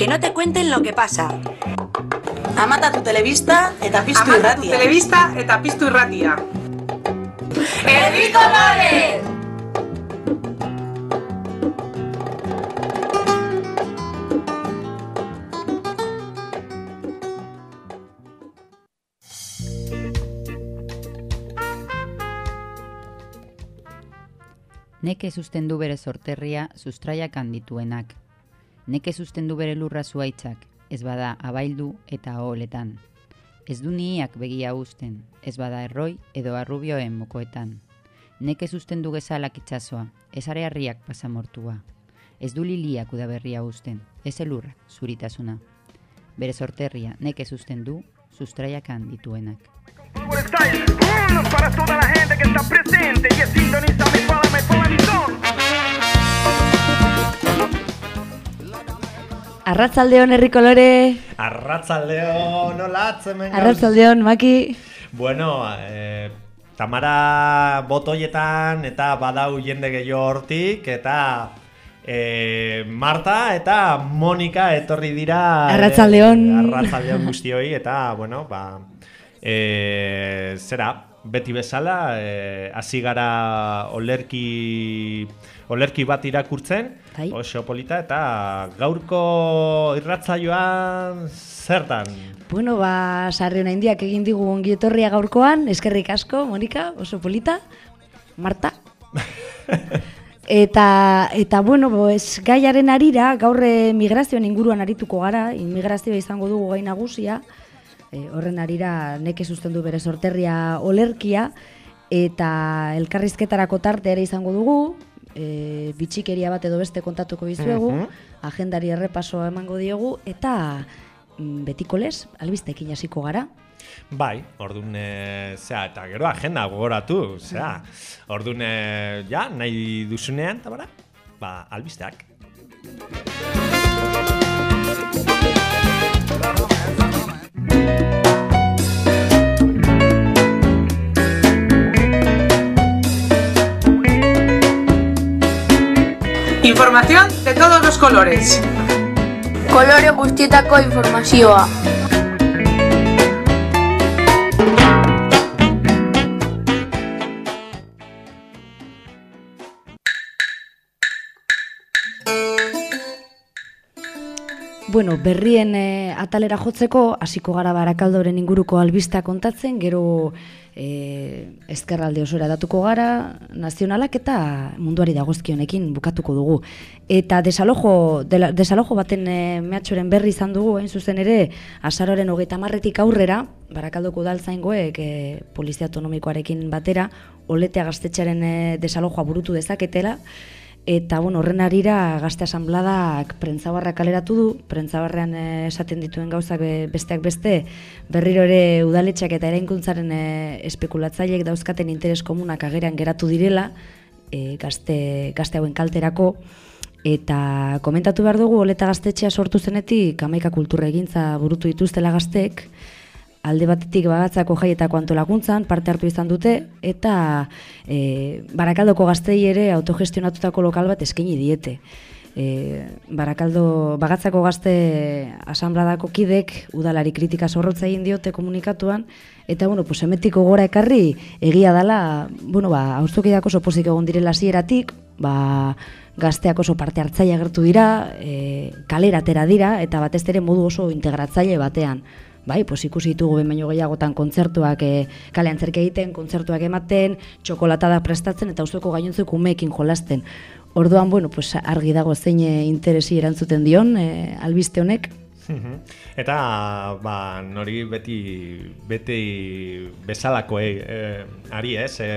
Que no te cuenten lo que pasa. Amata tu telebista eta piztu Amata tu irratia. telebista eta piztu irratia. ¡Erdi Colores! Neke sustendu bere sorterria sustraiak handituenak. Neke sustendu bere lurra zuaitzak, ez bada abaildu eta oholetan. Ez du niiak begia usten, ez bada erroi edo arrubioen mokoetan. Neke sustendu gezalak itsasoa, ez arearriak pasamortua. Ez du liliak udaberria usten, ez elurra, zuritasuna. Bere sorterria neke sustendu, sustraiak handituenak. Style, uno para. Arratzaldeon herri kolore, Arratzaldeo nolatz hemen gauz? arratzaldeon maki, Bueno, eh, Tamara botoietan eta badau jende gehiago hortik eta eh, Marta eta Monika etorri dira eh, Arratsaldeon. Arratsaldeon guztioi eta bueno, ba eh, zera, beti bezala eh, hasi gara olerki olerki bat irakurtzen Bai. oso polita eta gaurko irratzaioan zertan bueno ba, sarri hona indiak egin digu ongi etorria gaurkoan, eskerrik asko, Monika, oso polita, Marta. Eta, eta bueno, pues, gaiaren arira, gaur eh, migrazioen inguruan arituko gara, inmigrazioa izango dugu gai nagusia, e, horren arira neke sustendu bere sorterria olerkia, eta elkarrizketarako tarte ere izango dugu, e, bitxikeria bat edo beste kontatuko dizuegu, Mhm. agendari errepasoa emango diogu, eta mm, betiko lez, albistekin hasiko gara. Bai, ordun e, zea, eta gero agenda gogoratu, zea. Ordun e, ja, nahi duzunean, tabara, ba, albisteak. Información de todos los colores. Kolore guztietako informazioa. Bueno, berrien e, atalera jotzeko, hasiko gara barakaldoren inguruko albista kontatzen, gero e, ezkerralde osora datuko gara, nazionalak eta munduari dagozkionekin bukatuko dugu. Eta desalojo, dela, desalojo baten e, mehatxoren berri izan dugu, hain zuzen ere, azaroren hogeita marretik aurrera, barakaldoko udaltzaingoek e, polizia autonomikoarekin batera, oletea gaztetxearen e, desalojoa burutu dezaketela, Eta bueno, horren arira gazte asanbladak prentzabarra kaleratu du, prentzabarrean eh, esaten dituen gauzak be- besteak beste, berriro ere udaletxeak eta ereinkuntzaren eh, espekulatzaileek dauzkaten interes komunak agerean geratu direla, eh, gazte, gazte hauen kalterako, eta komentatu behar dugu, oleta gaztetxea sortu zenetik, amaika kultura egintza burutu dituztela gaztek, alde batetik bagatzako jaietako antolakuntzan parte hartu izan dute eta e, Barakaldoko gaztei ere autogestionatutako lokal bat eskaini diete. E, Barakaldo bagatzako gazte asanbladako kidek udalari kritika zorrotza egin diote komunikatuan eta bueno, pues emetiko gora ekarri egia dala, bueno, ba auzokideak oso pozik egon direla hasieratik, ba gazteak oso parte hartzaile agertu dira, e, kalera atera dira eta batez ere modu oso integratzaile batean. Bai, pues ikusi ditugu behin baino gehiagotan kontzertuak e, kalean zerke egiten, kontzertuak ematen, txokolatada prestatzen eta auzoko gainontzeko umeekin jolasten. Orduan, bueno, pues argi dago zein e, interesi erantzuten dion e, albiste honek. Eta, ba, nori beti, beti bezalakoei eh, ari ez, e,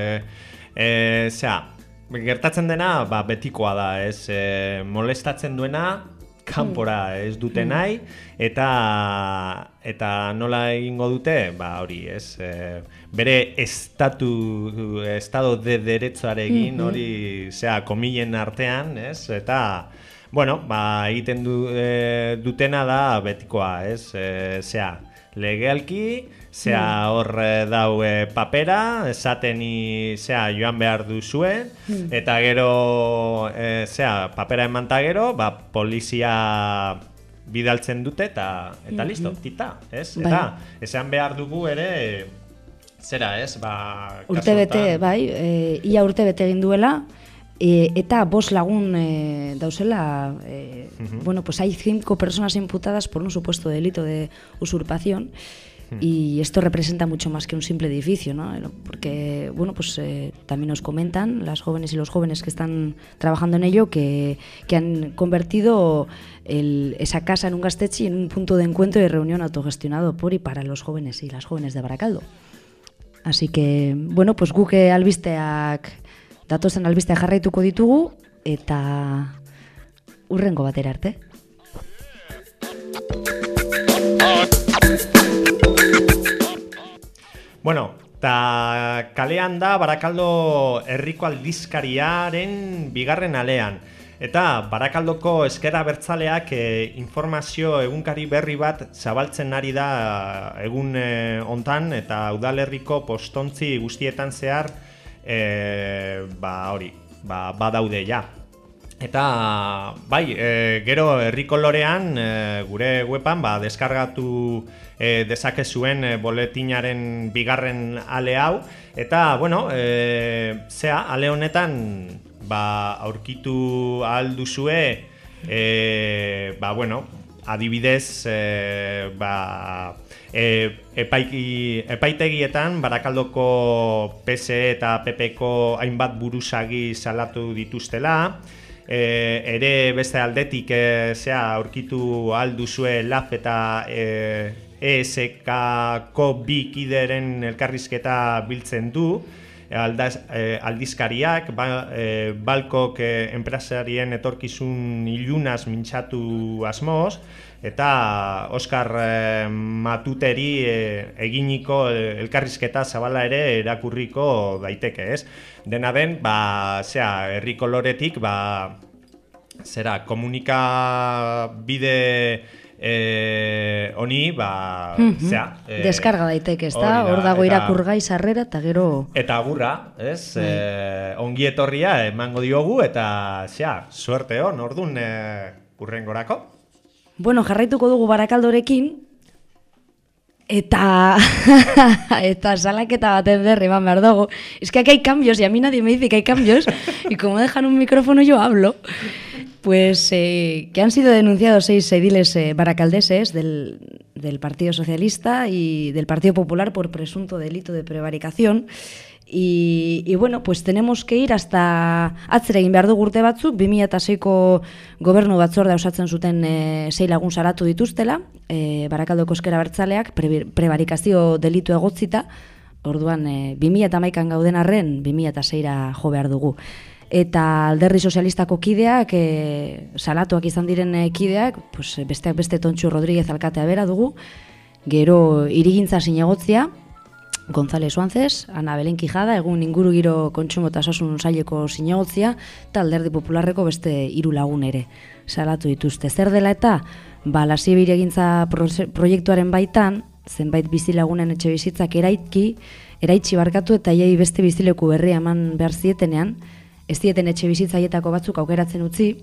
e, zera, gertatzen dena, ba, betikoa da, ez, e, molestatzen duena, kanpora ez dute nahi, eta, eta nola egingo dute, ba, hori, ez, e, bere estatu, estado de derechoarekin, hori, zera, komilen artean, ez, eta, Bueno, ba, egiten du, e, dutena da betikoa, ez? E, zea, legealki, zea hor e, dau e, papera, esateni, zea, joan behar duzue, eta gero, e, zea, papera emanta gero, ba, polizia bidaltzen dute eta eta listo, tita, ez? Bai. Eta esan behar dugu ere zera, ez? Ba, kasu Urte bete, honetan- bai, e, ia urte bete egin duela, e, eta bost lagun e, dauzela, e, bueno, pues hay cinco personas imputadas por un supuesto delito de usurpación, y esto representa mucho más que un simple edificio, ¿no? Porque, bueno, pues eh, también nos comentan las jóvenes y los jóvenes que están trabajando en ello que, que han convertido el- esa casa en un gastechi en un punto de encuentro y reunión autogestionado por y para los jóvenes y las jóvenes de Baracaldo. Así que, bueno, pues guke albisteak, datozen albisteak jarraituko ditugu, eta urrengo batera arte. Bueno, eta kalean da Barakaldo herriko aldizkariaren bigarren alean. Eta Barakaldoko eskera bertzaleak eh, informazio egunkari berri bat zabaltzen ari da eh, egun eh, hontan eta udalerriko postontzi guztietan zehar eh, ba hori, ba, badaude ja. Eta bai, e, gero herriko lorean e, gure weban ba, deskargatu e, dezakezuen e, boletinaren bigarren ale hau. Eta bueno, e, zea, ale honetan ba, aurkitu ahal duzue e, ba, bueno, adibidez e, ba, e, epaiki, epaitegietan Barakaldoko PSE eta PPko hainbat buruzagi salatu dituztela e, ere beste aldetik e, zea aurkitu ahal duzue LAF eta e, ESK-ko bi kideren elkarrizketa biltzen du. Aldaz, eh, aldizkariak, ba, eh, balkok eh, enpresarien etorkizun ilunaz mintxatu asmoz, eta Oskar eh, Matuteri eh, eginiko eh, elkarrizketa zabala ere erakurriko daiteke, ez? Dena den, ba, zera, herri koloretik, ba, zera, komunikabide eh, honi, ba, zera, eh, Deskarga daiteke, ez da? Hor dago irakurgai sarrera eta gero... Eta agurra, ez? Eh, ongi etorria emango diogu eta xea, suerte hon, ordun eh, urrengorako. Bueno, jarraituko dugu barakaldorekin, eta eta salaketa baten berri eman behar dugu. Es que aquí hay cambios y a mí nadie me dice que hay cambios y como dejan un micrófono yo hablo. Pues eh, que han sido denunciados seis ediles eh, baracaldeses del, del Partido Socialista y del Partido Popular por presunto delito de prevaricación. Y, y bueno, pues tenemos que ir hasta atzera egin behar dugu urte batzuk, 2006ko gobernu batzordea osatzen zuten e, sei lagun salatu dituztela, e, Barakaldoko eskera bertzaleak, pre, prebarikazio delitu egotzita, orduan e, 2008an gauden arren, 2006ra jo behar dugu. Eta alderri sozialistako kideak, e, salatuak izan diren kideak, pues, besteak beste Tontxu Rodríguez alkatea bera dugu, gero irigintza zinegotzia, González Suanzes, Ana Belen Quijada, egun inguru giro kontsumo eta osasun saileko zinegotzia, eta alderdi popularreko beste hiru lagun ere salatu dituzte. Zer dela eta, ba, lasibire egintza proiektuaren baitan, zenbait bizilagunen etxe bizitzak eraiki, eraitsi barkatu eta iei beste bizileku berria eman behar zietenean, ez dieten etxe bizitzaietako batzuk aukeratzen utzi,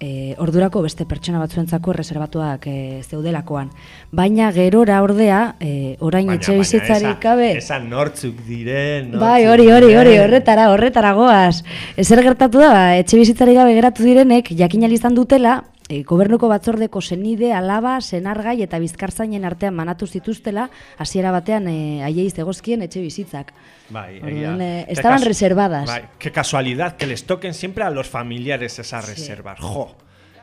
e, ordurako beste pertsona batzuentzako erreserbatuak e, zeudelakoan. Baina gerora ordea, e, orain etxe bizitzarik gabe... Esan nortzuk diren, nortzuk Bai, hori, hori, hori, horretara, horretara goaz. Ezer gertatu da, ba, etxe bizitzarik gabe geratu direnek, jakin izan dutela, e, gobernuko batzordeko senide, alaba, senargai eta bizkartzainen artean manatu zituztela, hasiera batean e, haiei zegozkien etxe bizitzak. Bai, Orduan, eh, estaban reservadas. Bai, qué casualidad que les toquen siempre a los familiares esas reservas. Jo,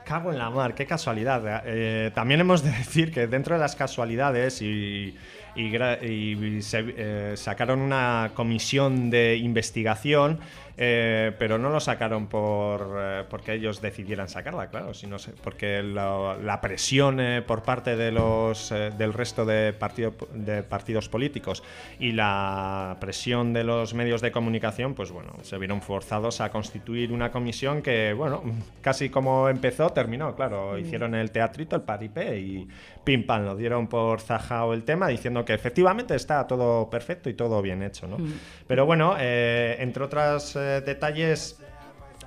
cago en la mar, qué casualidad. Eh, también hemos de decir que dentro de las casualidades y, y, y se, eh, sacaron una comisión de investigación, eh, pero no lo sacaron por eh, porque ellos decidieran sacarla, claro, sino porque lo- la presión eh, por parte de los eh, del resto de, partido, de partidos políticos y la presión de los medios de comunicación, pues bueno, se vieron forzados a constituir una comisión que, bueno, casi como empezó, terminó, claro, hicieron el teatrito, el paripé y pim pam, lo dieron por zajao el tema diciendo que efectivamente está todo perfecto y todo bien hecho, ¿no? Pero bueno, eh, entre otros eh, detalles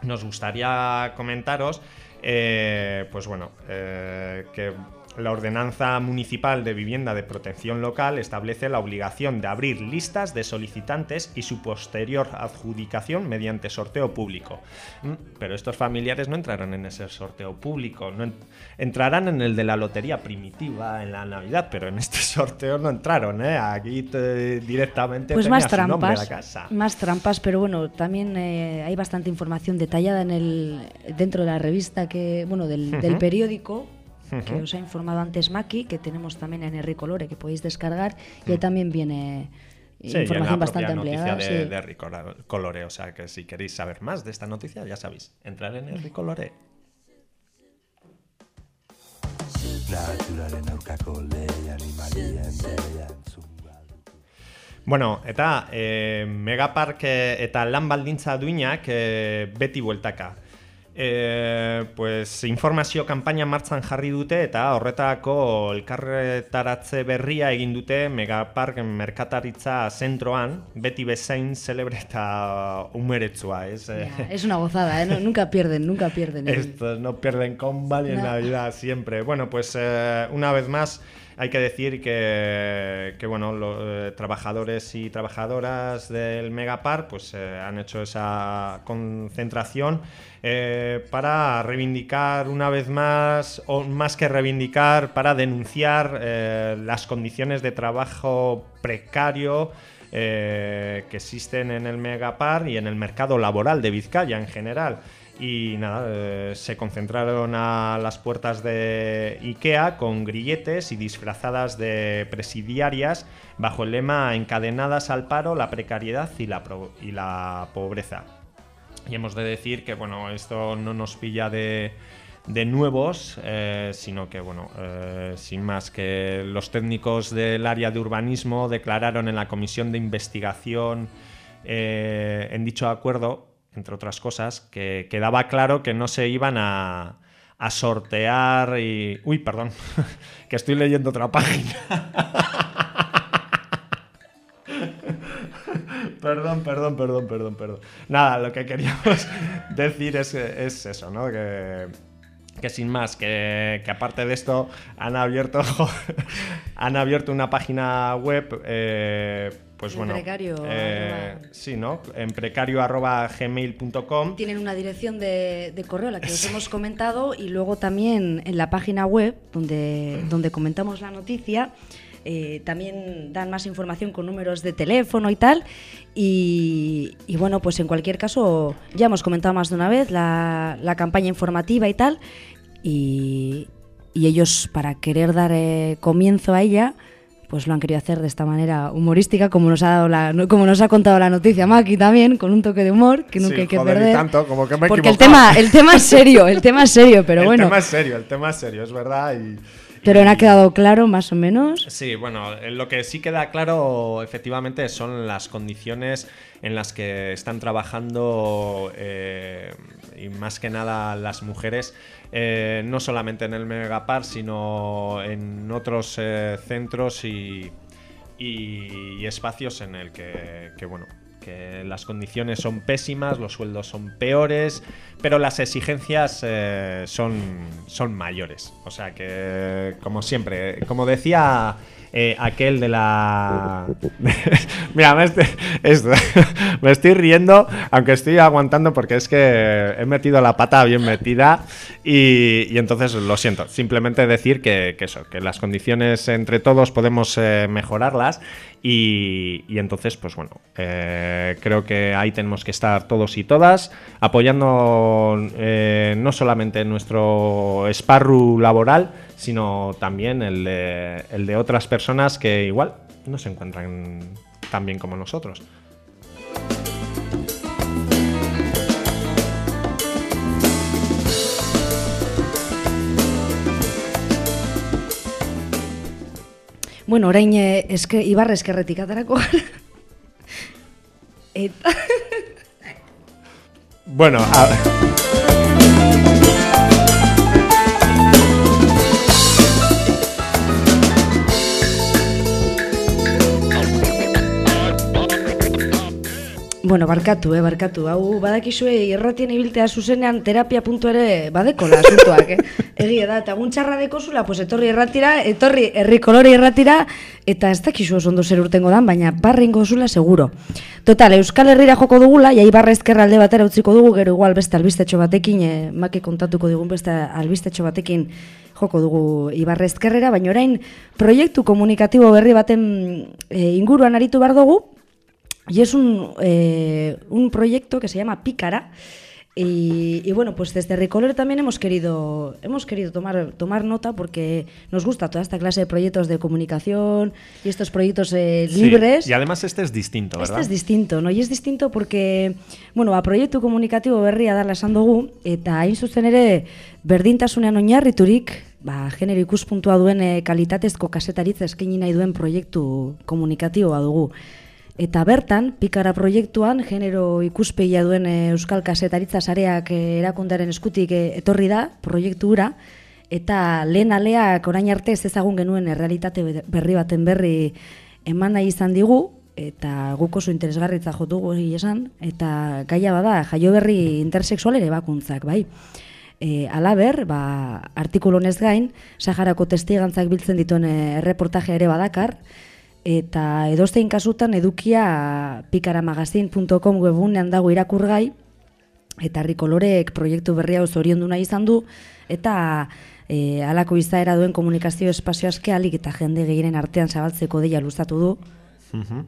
nos gustaría comentaros eh, pues bueno, eh, que la Ordenanza Municipal de Vivienda de Protección Local establece la obligación de abrir listas de solicitantes y su posterior adjudicación mediante sorteo público. Mm, Pero estos familiares no entrarán en ese sorteo público, no en- entrarán en el de la lotería primitiva en la Navidad, pero en este sorteo no entraron, ¿eh? Aquí te- directamente Pues más trampas, la casa. más trampas, pero bueno, también eh, hay bastante información detallada en el dentro de la revista que, bueno, del, del Que os ha informado antes Maki, que tenemos también en Henry Colore que podéis descargar y Mm. ahí también viene Sí, y información la bastante ampliada. noticia de, sí. de Ricolore, Colore, o sea que si queréis saber más de esta noticia, ya sabéis, entrar en el Ricolore. Bueno, eta e, Megapark eh, eta lan baldintza duinak e, beti bueltaka. E, pues, informazio kanpaina martzan jarri dute eta horretako elkarretaratze berria egin dute Megapark merkataritza zentroan, beti bezain celebre eta umeretsua, ez? Ya, es una gozada, ¿eh? No- nunca pierden, nunca pierden. Estos no pierden combal en No. Navidad siempre. Bueno, pues eh, una vez más hay que decir que, que, bueno, los eh, trabajadores y trabajadoras del Megapar pues eh, han hecho esa concentración eh, para reivindicar una vez más, o más que reivindicar, para denunciar las condiciones de trabajo precario que existen en el Megapar y en el mercado laboral de Vizcaya en general. Y nada, eh, se concentraron a las puertas de IKEA con grilletes y disfrazadas de presidiarias bajo el lema encadenadas al paro, la precariedad y la, pobreza. Y hemos de decir que bueno, esto no nos pilla de, nuevos, eh, sino que bueno, eh, sin más que los técnicos del área de urbanismo declararon en la comisión de investigación en dicho acuerdo, entre otras cosas, que quedaba claro que no se iban a, a sortear y... Uy, perdón, que estoy leyendo otra página. Perdón, perdón, perdón, perdón, perdón. Nada, lo que queríamos decir es, es eso, ¿no? Que, que sin más, que, que aparte de esto han abierto han abierto una página web, eh, pues En bueno, precario, eh, arroba. sí, ¿no? En precario arroba gmail.com Tienen una dirección de, de correo, la que os hemos comentado, y luego también en la página web, donde, donde comentamos la noticia, eh, también dan más información con números de teléfono y tal. Y, y bueno, pues en cualquier caso, ya hemos comentado más de una vez la, la campaña informativa y tal. Y, y ellos, para querer dar eh, comienzo a ella, pues lo han querido hacer de esta manera humorística, como nos ha dado la, como nos ha contado la noticia Maki también, con un toque de humor que nunca Sí, hay que joder, perder. tanto, como que me porque el tema, el tema es serio, el tema es serio, pero el bueno. tema es serio, el tema es serio, es verdad. Y, Pero no ha quedado claro, más o menos. Sí, bueno, eh, lo que sí queda claro efectivamente son las condiciones en las que están trabajando eh, y más que nada las mujeres, eh, no solamente en el Megapar, sino en otros eh, centros y, y- y espacios en el que, que, bueno que las condiciones son pésimas, los sueldos son peores, pero las exigencias eh, son, son mayores. O sea que, como siempre, como decía eh, aquel de la... Mira, me estoy, riendo, aunque estoy aguantando porque es que he metido la pata bien metida y, entonces lo siento. Simplemente decir que, eso, que las condiciones entre todos podemos eh, mejorarlas y, entonces, pues bueno, eh, creo que ahí tenemos que estar todos y todas apoyando no solamente nuestro sparru laboral, sino también el de, el de otras personas que igual no se encuentran tan bien como nosotros. Bueno, orain eh, eske, Ibarra eskerretik aterako gara. Eta... Bueno, a- Bueno, barkatu, eh, barkatu. Hau badakizue irratien ibiltea zuzenean terapia puntu ere badekola asuntoak, eh? Egia da, eta egun txarra dekozula, pues etorri erratira, etorri herri kolore erratira, eta ez dakizu oso ondo zer urtengo dan, baina barringo zula seguro. Total, Euskal Herrira joko dugula, jai barra ezkerra alde batera utziko dugu, gero igual beste albistetxo batekin, eh, make kontatuko digun beste albistetxo batekin joko dugu Ibarra ezkerrera, baina orain proiektu komunikatibo berri baten eh, inguruan aritu behar dugu, Y es un, eh, un proyecto que se llama Pícara. Y, y, bueno, pues desde Recolor también hemos querido, hemos querido tomar, tomar nota porque nos gusta toda esta clase de proyectos de comunicación y estos proyectos eh, Sí, libres. Y además este es distinto, ¿verdad? Este es distinto, no? Y es distinto porque, bueno, a proiektu komunikatibo berria dala esan dugu, eta hain zuzen ere berdintasunean oinarriturik, ba, genero ikuspuntua duen eh, kalitatezko kasetaritza eskaini nahi duen proiektu komunikatiboa dugu. Eta bertan, Pikara proiektuan, genero ikuspegia duen eh, Euskal Kasetaritza sareak eh, erakundaren eskutik eh, etorri da, proiektu hura, eta lehen aleak orain arte ez ezagun genuen errealitate berri baten berri eman nahi izan digu, eta guk oso interesgarritza jo dugu egia esan, eta gaia bada jaio berri intersexual ere bakuntzak, bai. E, alaber, ba, artikulu honez gain, Saharako testigantzak biltzen dituen e, erreportajea ere badakar, eta edozein kasutan edukia pikaramagazin.com webunean dago irakurgai, eta Rikolorek proiektu berria hau zoriondu nahi izan du, eta e, alako izaera duen komunikazio espazio aske alik eta jende gehienen artean zabaltzeko deia luzatu du. Ujú.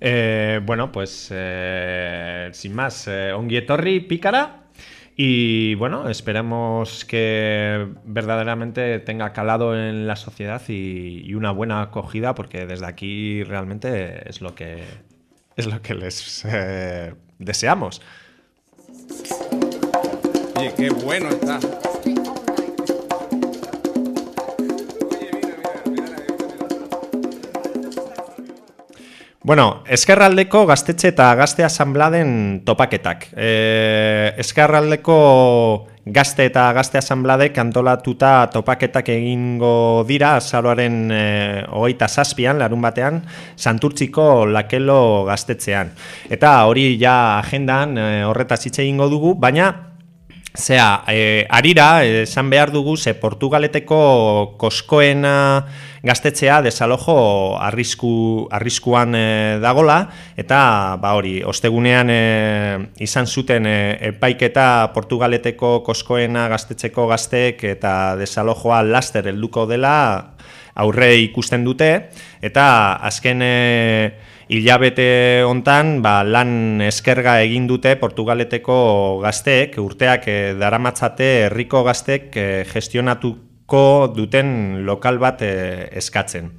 Eh, bueno, pues eh, sin más, eh, ongi etorri pícara. Y bueno, esperemos que verdaderamente tenga calado en la sociedad y, una buena acogida, porque desde aquí realmente es lo que es lo que les eh, deseamos. Qué bueno está. Bueno, Eskerraldeko gaztetxe eta gazte asanbladen topaketak. E, Eskerraldeko gazte eta gazte asanbladek antolatuta topaketak egingo dira azaroaren e, hogeita zazpian, larun batean, santurtziko lakelo gaztetzean. Eta hori ja agendan e, horretaz hitz egingo dugu, baina Zea, e, arira, esan behar dugu, ze Portugaleteko koskoena gaztetzea desalojo arrisku, arriskuan e, dagola, eta ba hori, ostegunean e, izan zuten e, epaiketa Portugaleteko koskoena gaztetzeko gazteek eta desalojoa laster helduko dela aurre ikusten dute, eta azken... E, hilabete hontan ba, lan eskerga egin dute Portugaleteko gazteek, urteak e, daramatzate herriko gazteek e, gestionatuko duten lokal bat e, eskatzen.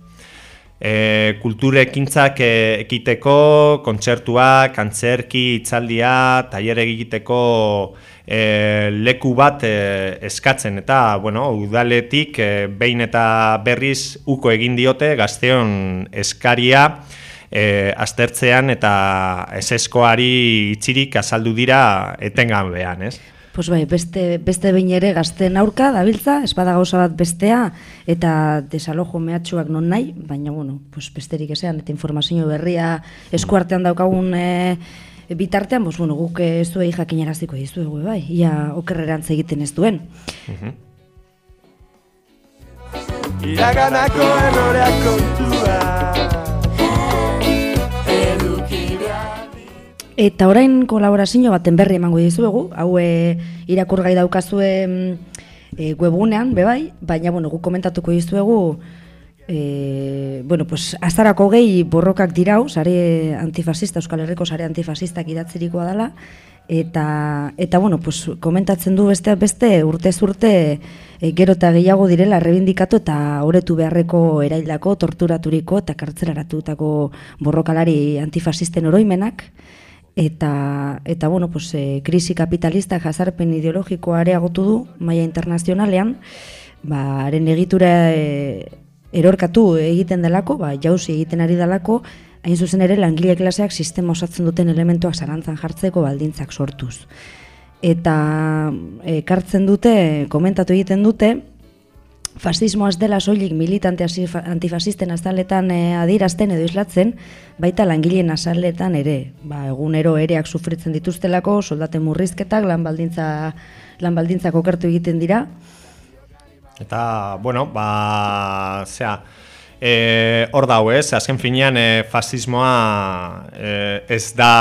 E, kulturekintzak e, ekiteko, kontzertuak, antzerki, itzaldia, tailer egiteko e, leku bat e, eskatzen eta bueno, udaletik e, behin eta berriz uko egin diote gazteon eskaria e, aztertzean eta eseskoari itxirik azaldu dira etengabean, ez? Pues bai, beste, beste behin ere gazten aurka dabiltza, espada gauza bat bestea, eta desalojo mehatxuak non nahi, baina, bueno, pues besterik ezean, eta informazio berria eskuartean daukagun e, bitartean, pues, bueno, guk ez duei jakinaraziko dizuegu, bai, ia okerrerantz egiten ez duen. Iraganako erroreak kontua Eta orain kolaborazio baten berri emango dizuegu, hau e, irakurgai daukazue e, webunean, bebai, baina bueno, guk komentatuko dizuegu, e, bueno, pues, azarako gehi borrokak dirau, sare antifasista, Euskal Herriko sare antifasistak idatzerikoa dela, eta, eta bueno, pues, komentatzen du beste beste urte e, gero eta gehiago direla errebindikatu eta horetu beharreko eraildako, torturaturiko eta kartzelaratuetako borrokalari antifasisten oroimenak, eta eta bueno, pues, e, krisi kapitalista jazarpen ideologikoa areagotu du maila internazionalean, ba haren egitura e, erorkatu egiten delako, ba jauzi egiten ari delako, hain zuzen ere langile klaseak sistema osatzen duten elementuak zarantzan jartzeko baldintzak sortuz. Eta ekartzen dute, komentatu egiten dute, fasismoa ez dela soilik militante antifasisten azaletan e, adierazten edo islatzen, baita langileen azaletan ere. Ba, egunero ereak sufritzen dituztelako, soldaten murrizketak, lan baldintza lan baldintzak okertu egiten dira. Eta, bueno, ba, zera, e, hor dau ez, azken finean e, fasismoa e, ez da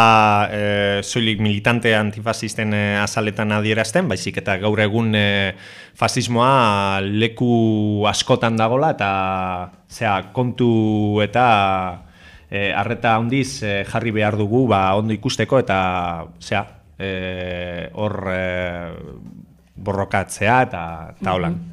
e, soilik militante antifasisten e, azaletan adierazten, baizik eta gaur egun e, fasismoa leku askotan dagola eta zera, kontu eta e, arreta handiz e, jarri behar dugu ba, ondo ikusteko eta zera, e, hor e, borrokatzea eta, eta holan. galeraziz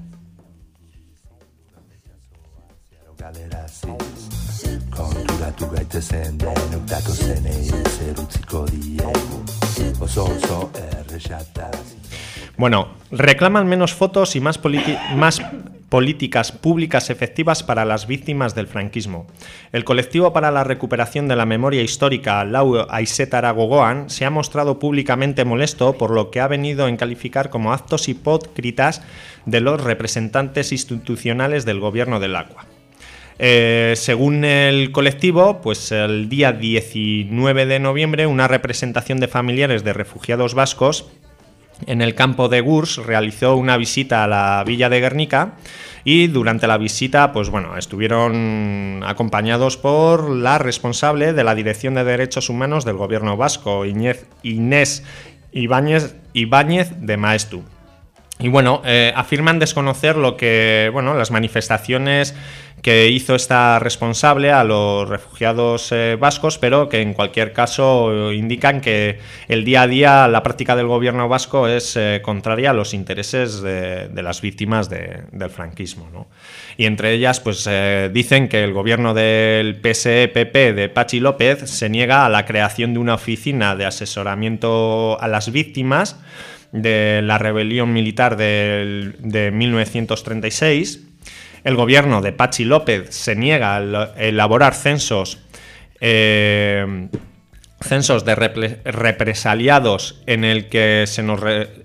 Errexataz Bueno, reclaman menos fotos y más, políticas públicas efectivas para las víctimas del franquismo. El colectivo para la recuperación de la memoria histórica, Lau Aisetara Gogoan, se ha mostrado públicamente molesto por lo que ha venido en calificar como actos hipócritas de los representantes institucionales del gobierno del Agua. Eh, según el colectivo, pues el día 19 de noviembre, una representación de familiares de refugiados vascos en el campo de Gurs realizó una visita a la villa de Guernica y durante la visita, pues bueno, estuvieron acompañados por la responsable de la Dirección de Derechos Humanos del Gobierno Vasco, Inés Ibáñez, Ibáñez de Maestu. Y bueno, eh, afirman desconocer lo que, bueno, las manifestaciones que hizo esta responsable a los refugiados eh, vascos, pero que en cualquier caso indican que el día a día la práctica del gobierno vasco es eh, contraria a los intereses de, las víctimas de- del franquismo. ¿no? Y entre ellas, pues dicen que el gobierno del PSE-PP de Pachi López se niega a la creación de una oficina de asesoramiento a las víctimas de la rebelión militar del- de 1936. El gobierno de Pachi López se niega a elaborar censos eh, censos de repre- represaliados en el que se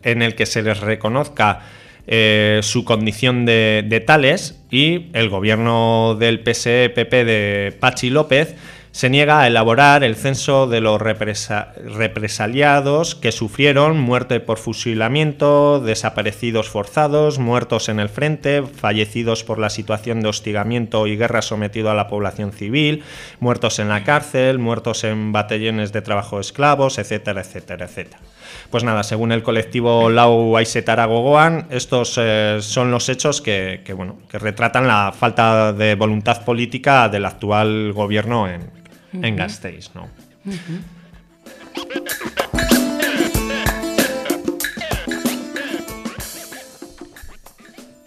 en el que se les reconozca eh, su condición de, de tales y el gobierno del PSE-PP de Pachi López se niega a elaborar el censo de los represa- represaliados que sufrieron muerte por fusilamiento, desaparecidos forzados, muertos en el frente, fallecidos por la situación de hostigamiento y guerra sometido a la población civil, muertos en la cárcel, muertos en batallones de trabajo de esclavos, etcétera, etcétera, etcétera. Pues nada, según el colectivo Lau Aisetara Gogoan, estos eh, son los hechos que, bueno, que retratan la falta de voluntad política del actual gobierno en, en Ujú. Gasteiz, ¿no?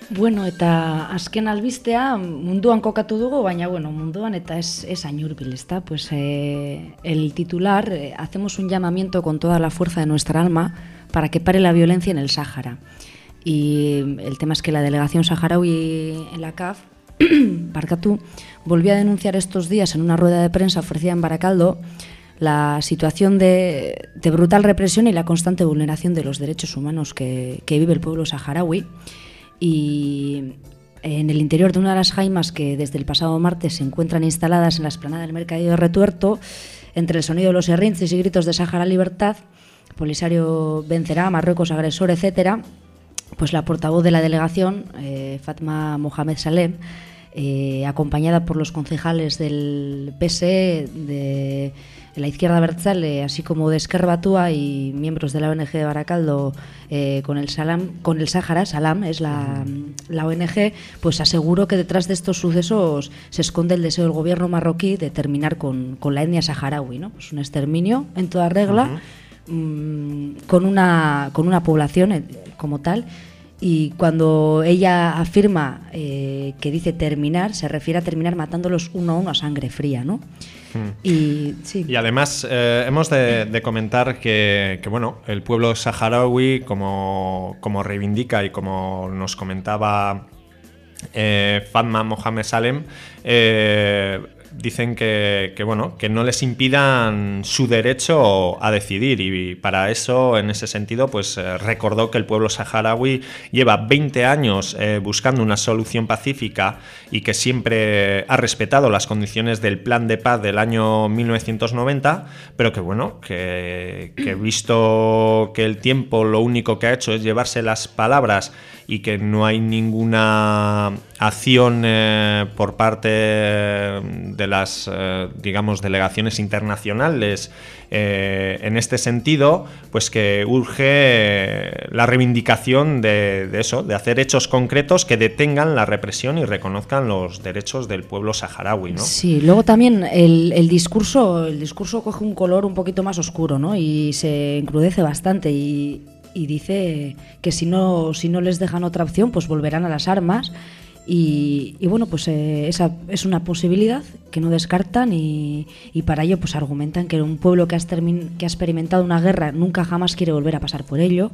Bueno, eta azken albistea munduan kokatu dugu, baina bueno, munduan eta es, es añurbil, ¿está? Pues eh, el titular, eh, hacemos un llamamiento con toda la fuerza de nuestra alma para que pare la violencia en el Sáhara. Y el tema es que la delegación saharaui en la CAF, Barcatú, volvió a denunciar estos días en una rueda de prensa ofrecida en Baracaldo la situación de, brutal represión y la constante vulneración de los derechos humanos que, vive el pueblo saharaui. Y en el interior de una de las jaimas que desde el pasado martes se encuentran instaladas en la esplanada del Mercadillo de Retuerto, entre el sonido de los herrinces y gritos de Sáhara Libertad, Polisario vencerá, Marruecos agresor, etcétera, pues la portavoz de la delegación, eh, Fatma Mohamed Salem, eh, acompañada por los concejales del PSE, de la izquierda Bertzale, así como de Esquerra Batúa y miembros de la ONG de Baracaldo eh, con el Salam, con el Sáhara, Salam es la, la ONG, pues aseguró que detrás de estos sucesos se esconde el deseo del gobierno marroquí de terminar con, con la etnia saharaui, ¿no? Pues un exterminio en toda regla mm, con una con una población eh, como tal y cuando ella afirma eh, que dice terminar, se refiere a terminar matándolos uno a uno a sangre fría, ¿no? Hmm. Y sí. Y además eh, hemos de, de comentar que, que, bueno, el pueblo saharaui, como, como reivindica y como nos comentaba eh, Fatma Mohamed Salem, eh, dicen que, que, bueno, que no les impidan su derecho a decidir. Y para eso, en ese sentido, pues eh, recordó que el pueblo saharaui lleva 20 años eh, buscando una solución pacífica y que siempre ha respetado las condiciones del plan de paz del año 1990, pero que bueno, que, que visto que el tiempo lo único que ha hecho es llevarse las palabras y que no hay ninguna acción eh, por parte de las, eh, digamos, delegaciones internacionales eh, en este sentido, pues que urge la reivindicación de, eso, de hacer hechos concretos que detengan la represión y reconozcan los derechos del pueblo saharaui, ¿no? Sí, luego también el, el discurso, el discurso coge un color un poquito más oscuro, ¿no? Y se encrudece bastante y y dice que si no, si no les dejan otra opción, pues volverán a las armas. Y, y bueno, pues eh, esa es una posibilidad que no descartan y, y, para ello pues argumentan que un pueblo que, has que ha experimentado una guerra nunca jamás quiere volver a pasar por ello.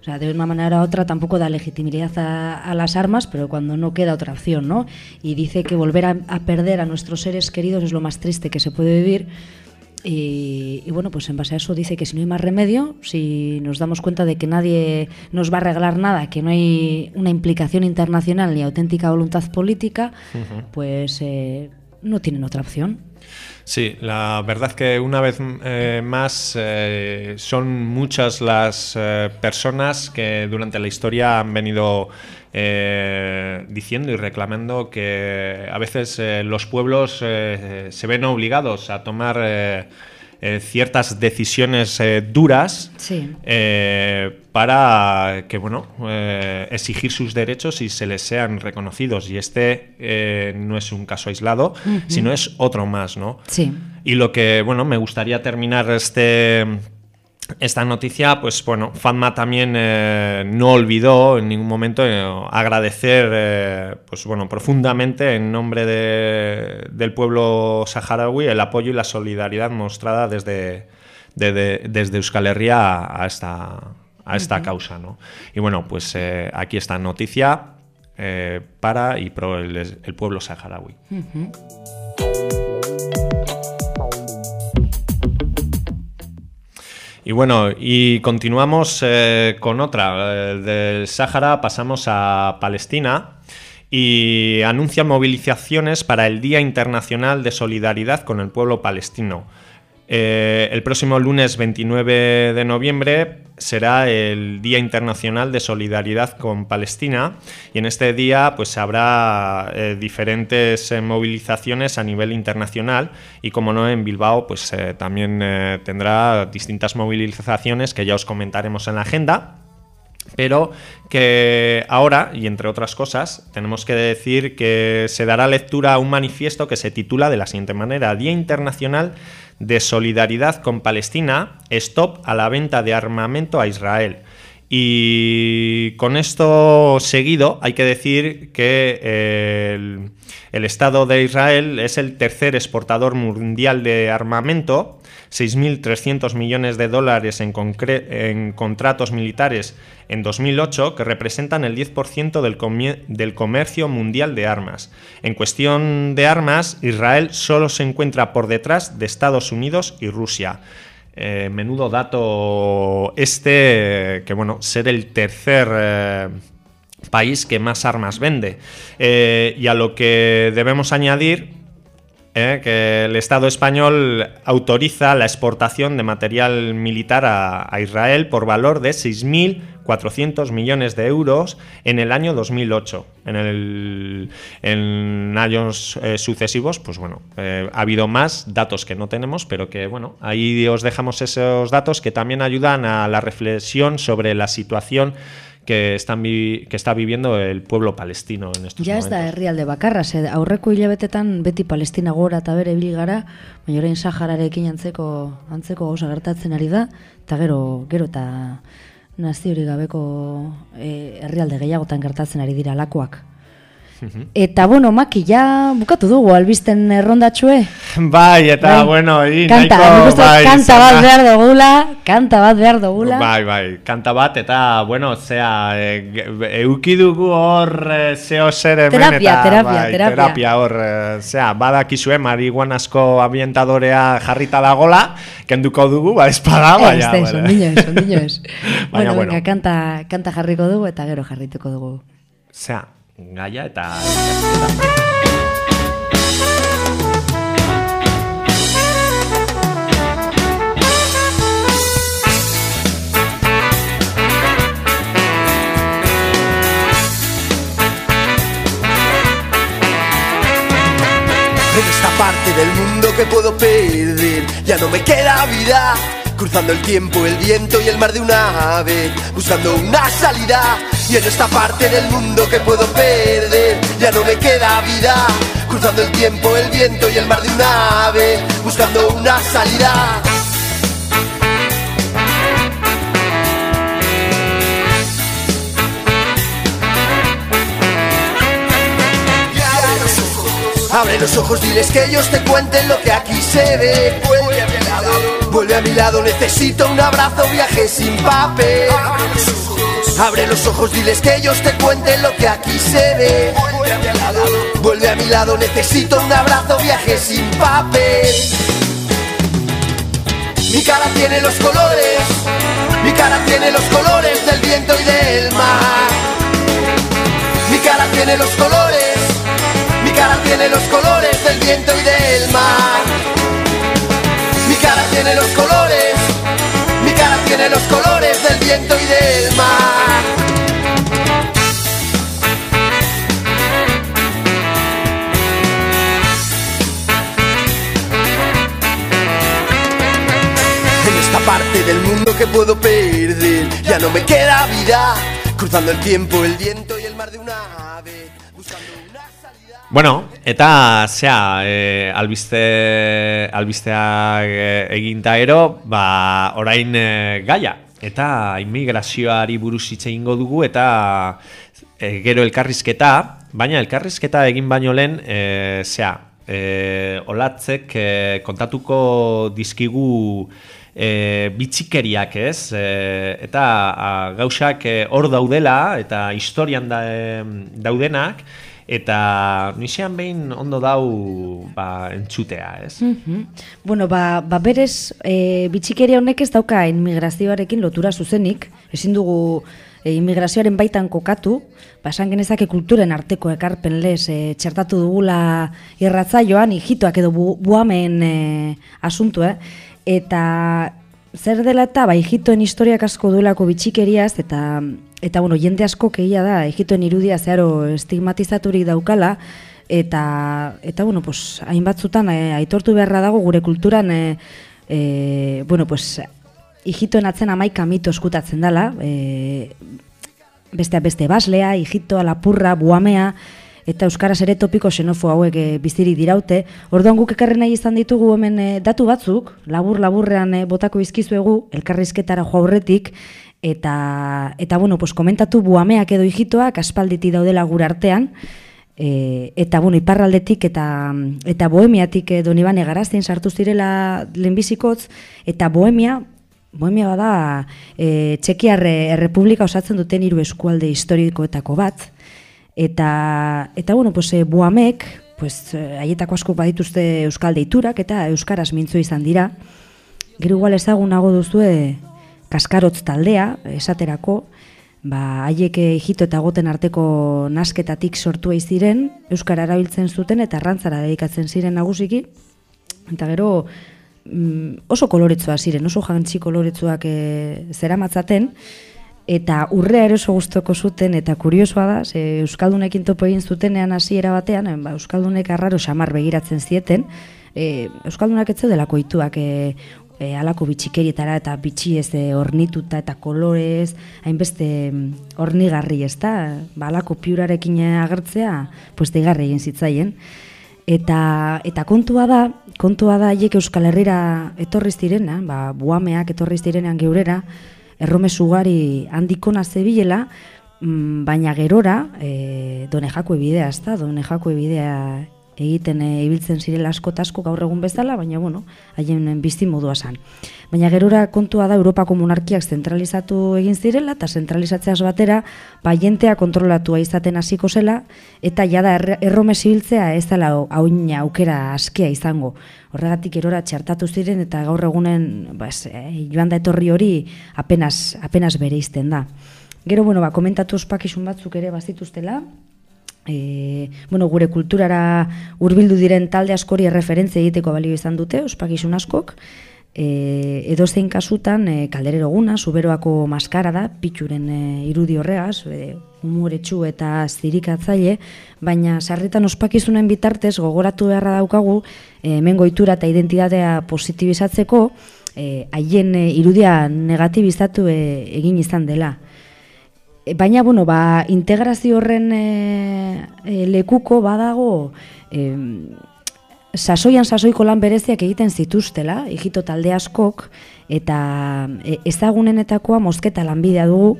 O sea, de una manera u otra tampoco da legitimidad a, a las armas, pero cuando no queda otra opción, ¿no? Y dice que volver a, a perder a nuestros seres queridos es lo más triste que se puede vivir y, y, bueno, pues en base a eso dice que si no hay más remedio, si nos damos cuenta de que nadie nos va a arreglar nada, que no hay una implicación internacional ni auténtica voluntad política, uh -huh. pues eh, no tienen otra opción. Sí, la verdad que una vez eh, más eh, son muchas las eh, personas que durante la historia han venido diciendo y reclamando que a veces los pueblos se ven obligados a tomar eh, ciertas decisiones eh, duras sí. eh, para que bueno exigir sus derechos y se les sean reconocidos y este no es un caso aislado uh -huh. sino es otro más no sí. y lo que bueno me gustaría terminar este esta noticia, pues bueno, Fatma también eh, no olvidó en ningún momento eh, agradecer, eh, pues bueno, profundamente en nombre de, del pueblo saharaui el apoyo y la solidaridad mostrada desde, de, de, desde Euskal Herria a, a esta, a esta uh -huh. causa, ¿no? Y bueno, pues eh, aquí está noticia eh, para y pro el, el pueblo saharaui. Uh -huh. Y bueno, y continuamos eh, con otra. Eh, del Sáhara pasamos a Palestina y anuncian movilizaciones para el Día Internacional de Solidaridad con el Pueblo Palestino. Eh, el próximo lunes 29 de noviembre será el Día Internacional de Solidaridad con Palestina y en este día pues habrá eh, diferentes eh, movilizaciones a nivel internacional y como no en Bilbao pues eh, también tendrá distintas movilizaciones que ya os comentaremos en la agenda. Pero que ahora, y entre otras cosas, tenemos que decir que se dará lectura a un manifiesto que se titula de la siguiente manera, Día Internacional de Solidaridad con Palestina, Stop a la venta de armamento a Israel. Y con esto seguido hay que decir que el, el Estado de Israel es el tercer exportador mundial de armamento, 6.300 millones de dólares en, contratos militares en 2008, que representan el 10% del, del, comercio mundial de armas. En cuestión de armas, Israel solo se encuentra por detrás de Estados Unidos y Rusia. Eh, menudo dato este, que bueno, ser el tercer... Eh, país que más armas vende. Eh, y a lo que debemos añadir eh, que el Estado español autoriza la exportación de material militar a, Israel por valor de 6.400 millones de euros en el año 2008. En, el, en años eh, sucesivos, pues bueno, eh, ha habido más datos que no tenemos, pero que bueno, ahí os dejamos esos datos que también ayudan a la reflexión sobre la situación que, están que está viviendo el pueblo palestino en estos ya momentos. Ya ez da herrialde bakarra, ze aurreko hilabetetan beti Palestina gora eta bere ibili gara, baina orain Sahararekin antzeko antzeko gauza gertatzen ari da, eta gero gero eta nazio hori gabeko eh, herrialde gehiagotan gertatzen ari dira lakoak. Eta, bueno, Maki, ja bukatu dugu albisten errondatxue. Bai, eta, Bai. bueno, hi, Kanta, nahiko, uste dut bai, kanta bat behar dugula, kanta bat behar dugula. Bai, bai, kanta bat, eta, bueno, zea, e, ge- euki dugu hor e, zeo zer hemen, Terapia, eta, terapia, bai, terapia. terapia hor, e, zea, badakizue, marihuanasko ambientadorea jarrita dagola, kenduko dugu, ba, espada, Ez, baina, ez, ondino ez, ondino ez. Baina, bueno, bueno. venga, kanta, kanta jarriko dugu eta gero jarrituko dugu. zea, gaia eta... En esta parte del mundo que puedo perder Ya no me queda vida Cruzando el tiempo, el viento y el mar de una ave Buscando una salida. Y en esta parte del mundo que puedo perder Ya no me queda vida. Cruzando el tiempo, el viento y el mar de una ave Buscando una salida. Abre los ojos, diles que ellos te cuenten lo que aquí se ve. Vuelve a mi lado, necesito un abrazo, viaje sin papel. Abre los ojos, diles que ellos te cuenten lo que aquí se ve. Vuelve a mi lado, vuelve a mi lado, necesito un abrazo, viaje sin papel. Mi cara tiene los colores, mi cara tiene los colores del viento y del mar. Mi cara tiene los colores, mi cara tiene los colores del viento y del mar. Tiene los colores, mi cara tiene los colores del viento y del mar. En esta parte del mundo que puedo perder, ya no me queda vida. Cruzando el tiempo, el viento y el mar de una. Bueno, eta zea, e, albiste, albistea e, eginta ero, ba, orain e, gaia. Eta immigrazioari buruz hitz egingo dugu eta e, gero elkarrizketa, baina elkarrizketa egin baino lehen, e, zea, e, olatzek e, kontatuko dizkigu e, bitxikeriak ez, e, eta a, gauzak e, hor daudela eta historian da, e, daudenak, eta nisean behin ondo dau ba, entzutea, ez? Mhm. Bueno, ba, ba berez, e, bitxikeria honek ez dauka inmigrazioarekin lotura zuzenik, ezin dugu e, immigrazioaren baitan kokatu, ba, esan genezake kulturen arteko ekarpen lez, e, txertatu dugula irratzaioan, hijitoak edo bu, buamen e, asuntu, eh? eta zer dela eta ba, hijitoen historiak asko duelako bitxikeriaz, eta eta bueno, jende asko keia da, hijitoen irudia zeharo estigmatizaturik daukala, eta, eta bueno, pues, hainbatzutan eh, aitortu beharra dago gure kulturan, eh, eh, bueno, pues, hijitoen atzen amaika mito eskutatzen dela, eh, beste beste baslea, hijitoa, lapurra, buamea, eta euskaraz ere topiko xenofo hauek e, bizirik diraute. Orduan guk ekarri nahi izan ditugu hemen e, datu batzuk, labur laburrean e, botako izkizuegu elkarrizketara jo aurretik eta eta bueno, pues komentatu buameak edo hijitoak aspalditi daudela gure artean. E, eta bueno, iparraldetik eta eta bohemiatik Donibane Garaztin sartu zirela lehenbizikotz eta bohemia Bohemia bada e, Txekiar Errepublika osatzen duten hiru eskualde historikoetako bat, eta, eta bueno, pues, e, buamek, pues, eh, haietako asko badituzte euskal deiturak eta euskaraz mintzo izan dira. Gero igual ezagunago duzue kaskarotz taldea, esaterako, ba, haiek hijito eta goten arteko nasketatik sortu ziren, euskara erabiltzen zuten eta arrantzara dedikatzen ziren nagusiki, eta gero mm, oso koloretzoa ziren, oso jantzi koloretzoak e, zeramatzaten, eta urrea ere oso gustoko zuten, eta kuriosoa da, ze Euskaldunekin topo egin zutenean hasiera batean, ba, Euskaldunek arraro xamar begiratzen zieten, e, Euskaldunak etze delako ituak e, e, alako bitxikerietara eta bitxi ez e, ornituta eta kolorez, hainbeste mm, ornigarri ez da, ba, alako piurarekin agertzea, pues deigarri egin zitzaien. Eta, eta kontua da, kontua da haiek Euskal Herrira etorri zirena, ba, buameak etorri zirenean geurera, erromes ugari handikona zebilela, mm, baina gerora, e, done jakue bidea, ez da, done jakue bidea egiten e, ibiltzen zirela asko asko gaur egun bezala, baina bueno, haien bizti modua zan. Baina gerora kontua da Europako monarkiak zentralizatu egin zirela eta zentralizatzeaz batera ba jentea kontrolatua izaten hasiko zela eta jada errome zibiltzea ez dela hauina aukera askea izango. Horregatik erora txartatu ziren eta gaur egunen ba, ez, eh, joan da etorri hori apenas, apenas bere izten da. Gero, bueno, ba, komentatu ospakizun batzuk ere bazituztela, E, bueno, gure kulturara hurbildu diren talde askori erreferentzia egiteko balio izan dute, ospakizun askok. E, edo zein kasutan, e, kalderero guna, zuberoako maskara da, pitxuren e, irudi horregaz, e, humoretsu eta zirikatzaile, baina sarritan ospakizunen bitartez gogoratu beharra daukagu, e, hemen goitura eta identitatea positibizatzeko, e, haien e, irudia negatibizatu e, egin izan dela. Baina, bueno, ba, integrazio horren e, e, lekuko badago e, sasoian sasoiko lan bereziak egiten zituztela, hijito talde askok, eta e, ezagunenetakoa mosketa lanbidea dugu,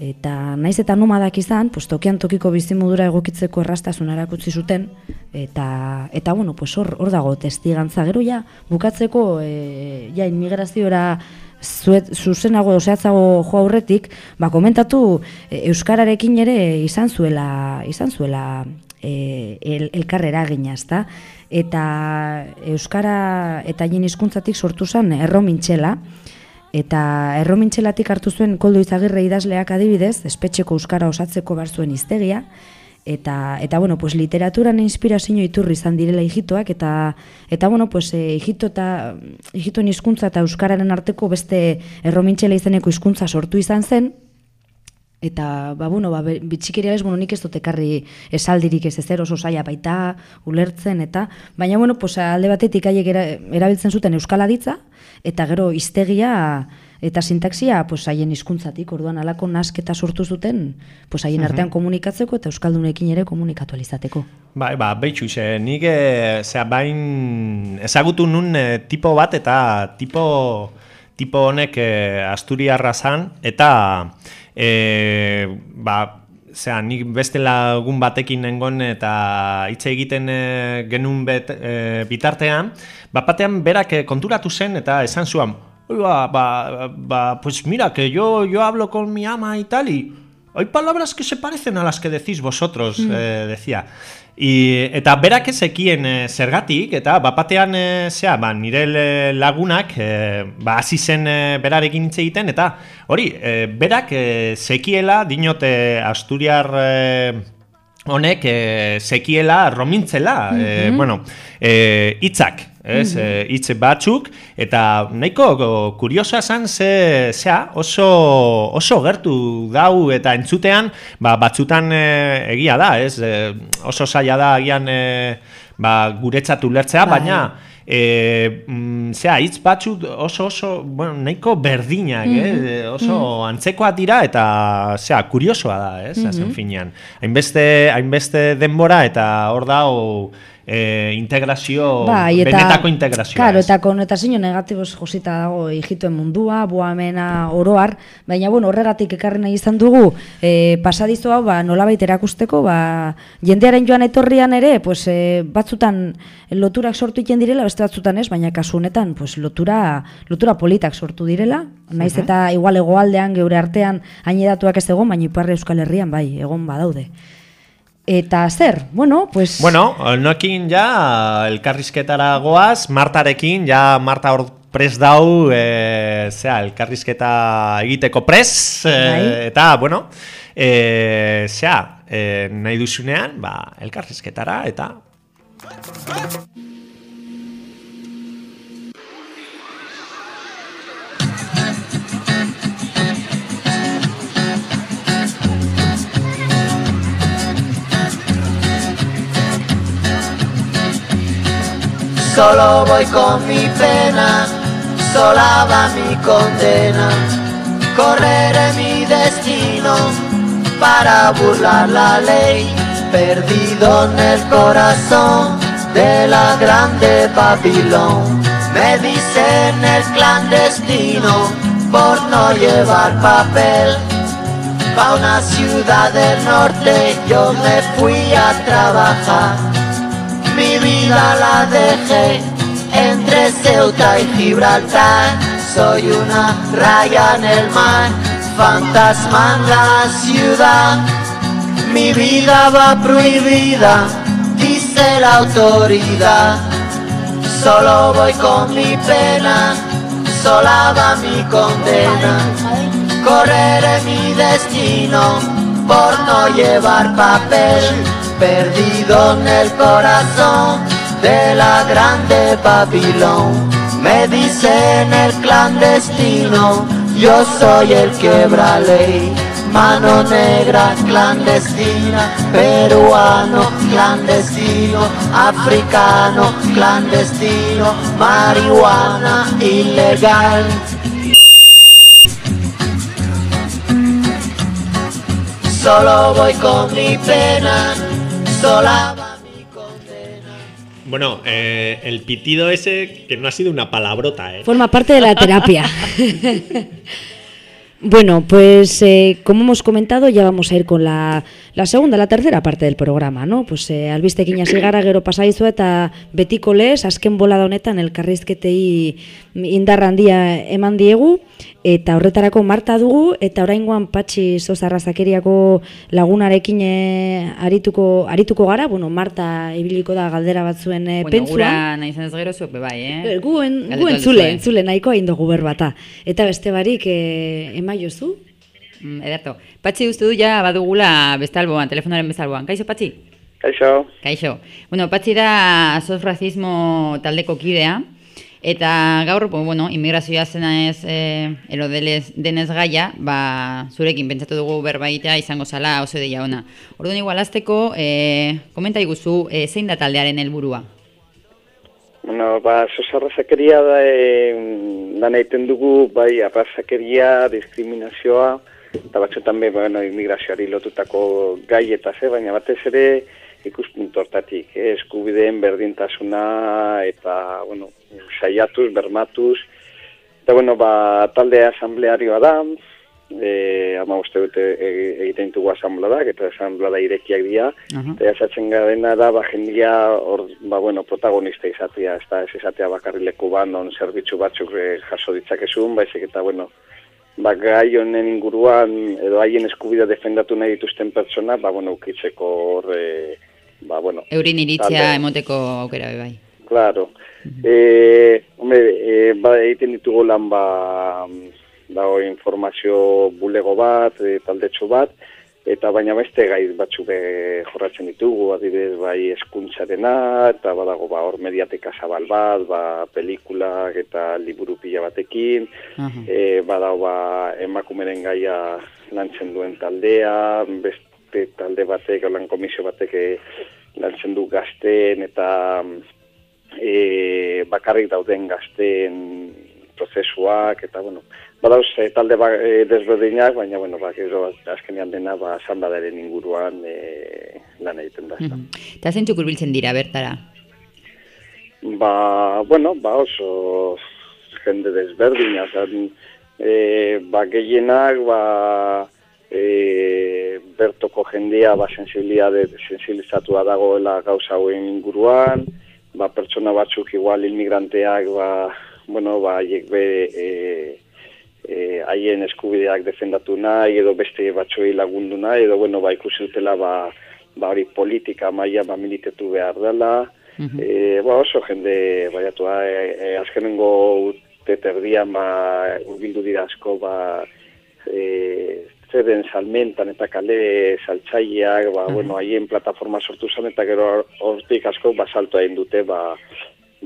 eta naiz eta nomadak izan, pues, tokian tokiko bizimodura egokitzeko errastasun erakutsi zuten, eta, eta bueno, pues, hor, hor dago testigantza. Gero ja, bukatzeko e, ja, inmigraziora zuet, zuzenago oseatzago jo aurretik, ba, komentatu e, Euskararekin ere izan zuela, izan zuela e, el, elkarrera egina, ezta? Eta Euskara eta haien hizkuntzatik sortu zen erromintxela, eta erromintxelatik hartu zuen koldo izagirre idazleak adibidez, espetxeko Euskara osatzeko bar zuen hiztegia, eta eta bueno, pues literaturan inspirazio iturri izan direla hijitoak eta eta bueno, pues eh, hijito eta hijitoen hizkuntza eta euskararen arteko beste erromintxela izeneko hizkuntza sortu izan zen. Eta, ba, bueno, ba, be- bitxikeria ez, bueno, nik ez dut ekarri esaldirik ez ezer oso zaila baita, ulertzen, eta, baina, bueno, pues, alde batetik haiek era, erabiltzen zuten euskal aditza, eta gero hiztegia eta sintaxia, pues, haien hizkuntzatik, orduan alako nasketa sortu zuten, pues, haien Mhm. artean komunikatzeko eta euskaldunekin ere komunikatu alizateko. Bai, ba, behitxu, ze, nik, e, zera, bain, ezagutu nun e, tipo bat, eta tipo, tipo honek e, asturiarra zan, eta, e, ba, zera, nik beste lagun batekin nengon eta hitz egiten e, genuen bet, e, bitartean, bat batean berak konturatu zen eta esan zuan, "Oi, ba, ba, ba, pues mira, que yo, yo hablo con mi ama y tal, y hay palabras que se parecen a las que decís vosotros, eh, decía. I, eta berak ezekien e, zergatik, eta bapatean, e, zea, ba, nire le- lagunak, e, ba, hasi zen e, berarekin hitz egiten, eta hori, e, berak e, zekiela, dinote Asturiar e, honek e, zekiela romintzela, e, Mhm. bueno, e, hitzak, ez, Mhm. e, hitz batzuk, eta nahiko kuriosoa zen ze, zea, oso, oso gertu dau eta entzutean, ba, batzutan e, egia da, ez, e, oso zaila da agian e, ba, guretzat ulertzea, Bai. baina e, mm, zea, hitz batzuk oso oso, bueno, nahiko berdinak, Mhm. eh, oso antzekoak dira eta zea, kuriosoa da, ez, Mhm. azken finean. Hainbeste, hainbeste denbora eta hor da e, integrazio, Bai, eta, benetako integrazioa. Claro, ez. eta konotazio negatiboz josita dago hijitoen mundua, buamena oroar, baina bueno, horregatik ekarri nahi izan dugu, e, pasadizo hau ba, nolabait erakusteko, ba, jendearen joan etorrian ere, pues, e, batzutan loturak sortu iten direla, beste batzutan ez, baina kasu honetan pues, lotura, lotura politak sortu direla, naiz eta igual egoaldean geure artean hainedatuak ez egon, baina iparre Euskal Herrian bai, egon badaude. Eta zer, bueno, pues... Bueno, honekin ja elkarrizketara goaz, Martarekin, ja Marta hor pres dau, e, zera, elkarrizketa egiteko pres, e, Bai. eta, bueno, e, zera, e, nahi duzunean, ba, elkarrizketara, eta Solo voy con mi pena, sola va mi condena. Correré mi destino para burlar la ley, perdido en el corazón de la grande Babilón. Me dicen el clandestino por no llevar papel, pa' una ciudad del norte yo me fui a trabajar. La dejé entre Ceuta y Gibraltar. Soy una raya en el mar, fantasma en la ciudad. Mi vida va prohibida, dice la autoridad. Solo voy con mi pena, sola va mi condena. Correré mi destino por no llevar papel, perdido en el corazón de la grande Babilón. Me dicen el clandestino, yo soy el quebra ley. Mano negra clandestina, peruano clandestino, africano clandestino, marihuana ilegal. Solo voy con mi pena, mi condena. Bueno, eh, el pitido ese, que no ha sido una palabrota, ¿eh? Forma parte de la terapia. Bueno, pues eh, como hemos comentado, ya vamos a ir con la, la segunda, la tercera parte del programa, ¿no? Pues eh, albistekin hasi gara gero pasaizu eta betiko lez, azken bolada honetan elkarrizketei indar handia eman diegu, eta horretarako Marta dugu, eta oraingoan Patxi Zozarrazakeriako lagunarekin eh, arituko, arituko gara, bueno, Marta ibiliko da galdera batzuen eh, Bueno, pentsuan. gura nahi zen ez gero zuek bebai, eh? Guen, Galdetu guen ahal zule, entzule nahiko hain dugu berbata. Eta beste barik, e, ema jozu? Mm, ederto. Patxi uste du ja badugula bestalboan, telefonoaren bestalboan. Kaixo, Patxi? Kaixo. Kaixo. Bueno, Patxi da sos racismo taldeko kidea, eta gaur, bueno, immigrazioa zena ez, eh, ero delez, denez gaia, ba, zurekin pentsatu dugu berbaitea izango zala oso deia ona. Orduan igual azteko, eh, komenta iguzu, eh, zein da taldearen helburua? Bueno, ba, sosa arrazakeria da, e, lan egiten dugu, bai, arrazakeria, diskriminazioa, eta batzuetan be, bueno, immigrazioari lotutako gai eta ze, baina batez ere ikuspuntu hortatik, eh, eskubideen berdintasuna eta, bueno, saiatuz, bermatuz, eta, bueno, ba, talde asamblearioa da, e, ama uste dute e- egiten ditugu asambladak, eta asamblada irekiak dira, Eta jasatzen garena da, ba, jendia, or, ba, bueno, protagonista izatea, ez da, ez izatea bakarri leku ban, non zerbitzu batzuk eh, jaso ditzakezun, baizik eta, bueno, ba, gai honen inguruan, edo haien eskubidea defendatu nahi dituzten pertsona, ba, bueno, ukitzeko hor, eh, ba, bueno. Eurin iritzia talde- emoteko aukera bai. Claro. Eh, hombre, eh, ba, egiten ditugu lan ba, dago informazio bulego bat, e, taldetxo bat, eta baina beste gai batzuk e, jorratzen ditugu, adibidez bai eskuntzarena, eta badago ba, hor mediateka zabal bat, ba, pelikulak eta liburu pila batekin, e, badago ba, emakumeren gaia lantzen duen taldea, beste talde batek, lan komisio batek e, lantzen du gazten eta e, bakarrik dauden gazten prozesuak eta bueno, badauz e, talde ba, e, desberdinak, baina bueno, ba, gero azkenean dena ba asanbladaren inguruan e, lan egiten da. ezta. Eta zeintzuk hurbiltzen dira bertara? Ba, bueno, ba oso jende desberdina, zan, e, ba gehienak, ba, e, bertoko jendia ba sensibilizatua dagoela gauza hauen inguruan, ba pertsona batzuk igual inmigranteak ba bueno, ba haiek be e, e, haien eskubideak defendatu nahi edo beste batzuei lagundu nahi edo bueno, ba ikusi dutela ba ba hori politika maila ba militetu behar dela. E, ba oso jende baiatua e, e, azkenengo urte terdian ba urbildu dira asko ba e, zeren salmentan eta kale saltzaileak, ba, bueno, haien plataforma sortu zen, eta gero hor- hortik asko basalto egin dute, ba,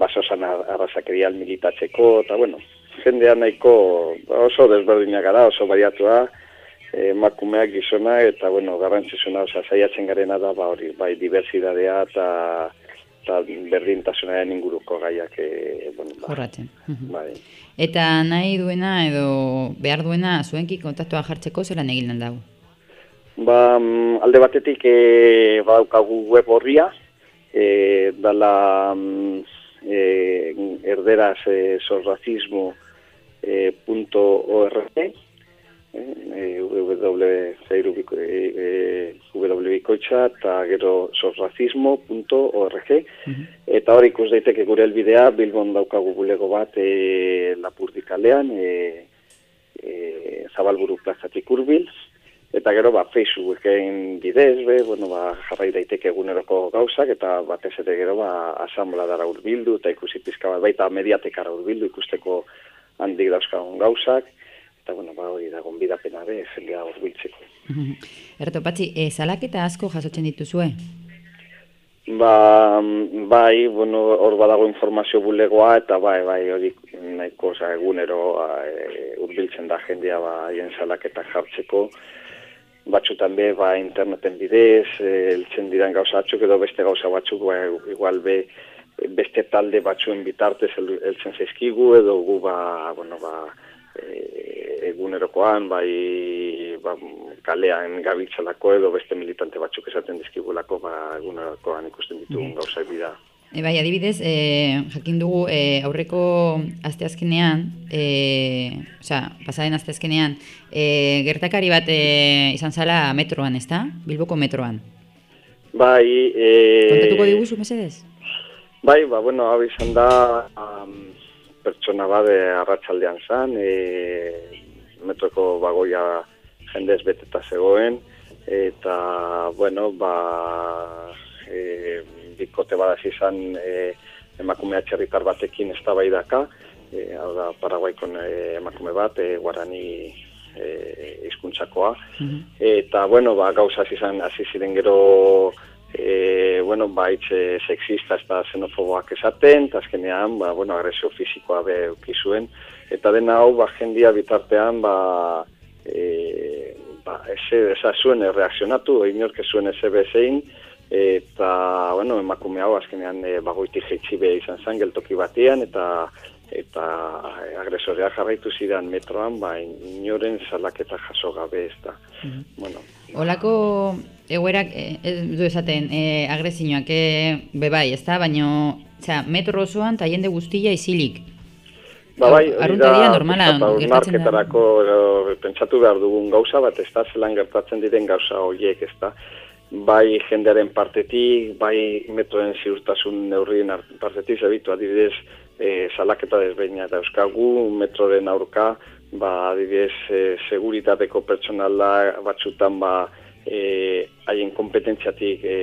basosan arrazakerial militatzeko, eta bueno, jendea nahiko oso desberdinak gara, oso bariatua, eh, emakumeak gizona, eta bueno, garrantzizuna, oza, saiatzen garena da, ba, hori, bai, diversidadea eta eta berdintasunaren inguruko gaiak, e, bueno, ba, Jorratzen. bai. Eta nahi duena edo behar duena zuenki kontaktua jartzeko zelan egin dago? Ba, mm, alde batetik e, badaukagu web horria, e, dala mm, e, erderaz e, sorracismo e, punto org, eh, www.bikoitza e, www.bikoitza eta gero sorracismo.org eta hor ikus daiteke gure helbidea Bilbon daukagu bulego bat e, Lapurdi kalean e, e, Zabalburu plazatik urbil eta gero ba, Facebooken bidez, be, bueno, ba, jarrai daiteke eguneroko gauzak, eta batez ere gero ba, asambla dara urbildu, eta ikusi pizka bat, baita mediatekara urbildu, ikusteko handik dauzkagun gauzak, eta bueno, ba, hori da, gonbidapena be, jendea urbiltzeko. Erto, patxi, e, salaketa asko jasotzen dituzue? Ba, bai, bueno, hor badago informazio bulegoa, eta bai, bai, hori nahiko, oza, egunero e, urbiltzen da jendea, ba, hien salaketak jartzeko, batzutan be, ba, interneten bidez, e, eltzen diran gauza batzuk, edo beste gauza batzuk, ba, igual be, beste talde batzuen bitartez el, eltzen zaizkigu, edo gu, ba, bueno, ba, e, egunerokoan, bai, ba, kalean gabiltzalako, edo beste militante batzuk esaten dizkigulako, ba, egunerokoan ikusten ditugun gauza bida. E, bai, adibidez, e, jakin dugu e, aurreko asteazkenean, e, osea, pasaren asteazkenean, e, gertakari bat e, izan zala metroan, ezta? Bilboko metroan. Bai, e... Kontatuko diguzu, mesedez? Bai, ba, bueno, hau izan da um, pertsona bat arratsaldean zan, e, metroko bagoia jendez beteta zegoen, eta, bueno, ba, e, bikote badaz izan e, emakume atxerritar batekin ez da bai daka, e, hau da Paraguaikon e, emakume bat, e, guarani e, izkuntzakoa. Eta, bueno, ba, gauzaz izan hasi ziren gero e, bueno, ba, itxe sexista ez da xenofoboak esaten, eta azkenean, ba, bueno, agresio fizikoa be ukizuen, eta dena hau, ba, jendia bitartean, ba, e, ba, eze, eza zuen reakzionatu, inork ez zuen eze bezein, eta, bueno, emakume hau azkenean e, bagoiti jeitsi be izan zen geltoki batean, eta eta agresorea jarraitu zidan metroan, ba, inoren salaketa jaso gabe ez da. Bueno, Olako egoerak, e, ez du esaten, e, agresioak, e, bebai, ez da, baino, osea, metro osoan eta jende guztia isilik. Ba, bai, hori Arrunta dira normala, gertatzen da. eh, pentsatu behar dugun gauza bat, ez da, zelan gertatzen diren gauza horiek, ez da. Bai jendearen partetik, bai metroen ziurtasun neurrien art- partetik, zebitu adibidez, e, salaketa desbeina eta euskagu, metroren aurka, ba, adibidez, e, seguritateko pertsonala batzutan, ba, e, haien kompetentziatik e,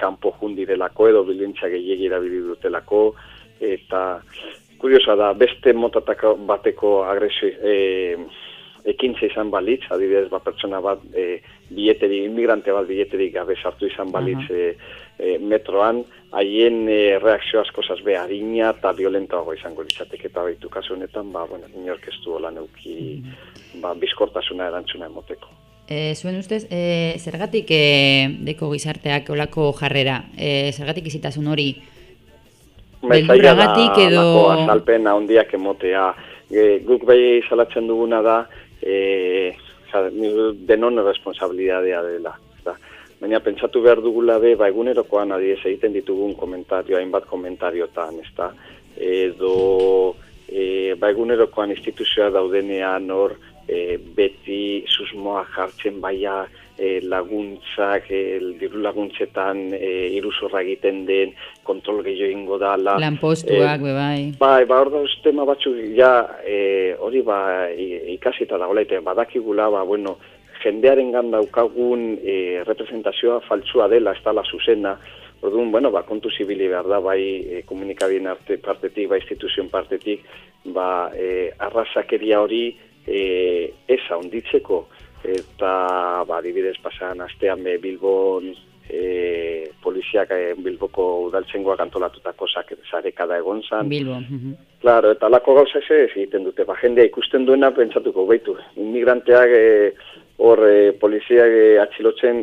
kanpo jundirelako edo bilintza gehiagi erabili dutelako, eta kuriosa da, beste motatako bateko agresio e, ekintza izan balitz, adibidez, ba, pertsona bat e, bieteri, inmigrante bat bieteri gabe sartu izan balitz e, e, metroan, haien e, reakzio asko zazbe harina eta violentoago izango litzateke eta baitu kasu honetan, ba, bueno, inork ez du hola neuki ba, bizkortasuna erantzuna emoteko. E, zuen ustez, e, zergatik e, deko gizarteak olako jarrera? E, zergatik izitasun hori? Beldurragatik edo... Azalpen handiak emotea. E, guk bai salatzen duguna da, e, denon responsabilidadea dela. Baina pentsatu behar dugula be, ba, egunerokoan adiez egiten ditugun komentario, hainbat komentariotan, ezta? Edo, e, ba, egunerokoan instituzioa daudenean hor, e, beti susmoa jartzen baia e, laguntzak, e, diru laguntzetan e, iruzorra egiten den, kontrol gehiago ingo dala. Lanpostuak, Eh, bebai. Bai, ba, hor dauz tema batzuk, ja, e, hori ba, ikasita dago laite, badakigula, ba, bueno, jendearen daukagun e, representazioa faltsua dela, ez dala zuzena, Orduan, bueno, ba, kontu zibili behar da, bai e, komunikabien arte partetik, bai instituzion partetik, ba, e, arrazakeria hori e, eza onditzeko, eta, ba, adibidez, pasan astean be, Bilbon e, poliziak e, Bilboko udaltzengoak antolatutako sarekada egon zan, Bilbo. mhm. Claro, eta lako gauza ez ez egiten dute, ba, jendea ikusten duena pentsatuko, baitu, inmigranteak e, hor e, poliziak e, atxilotzen,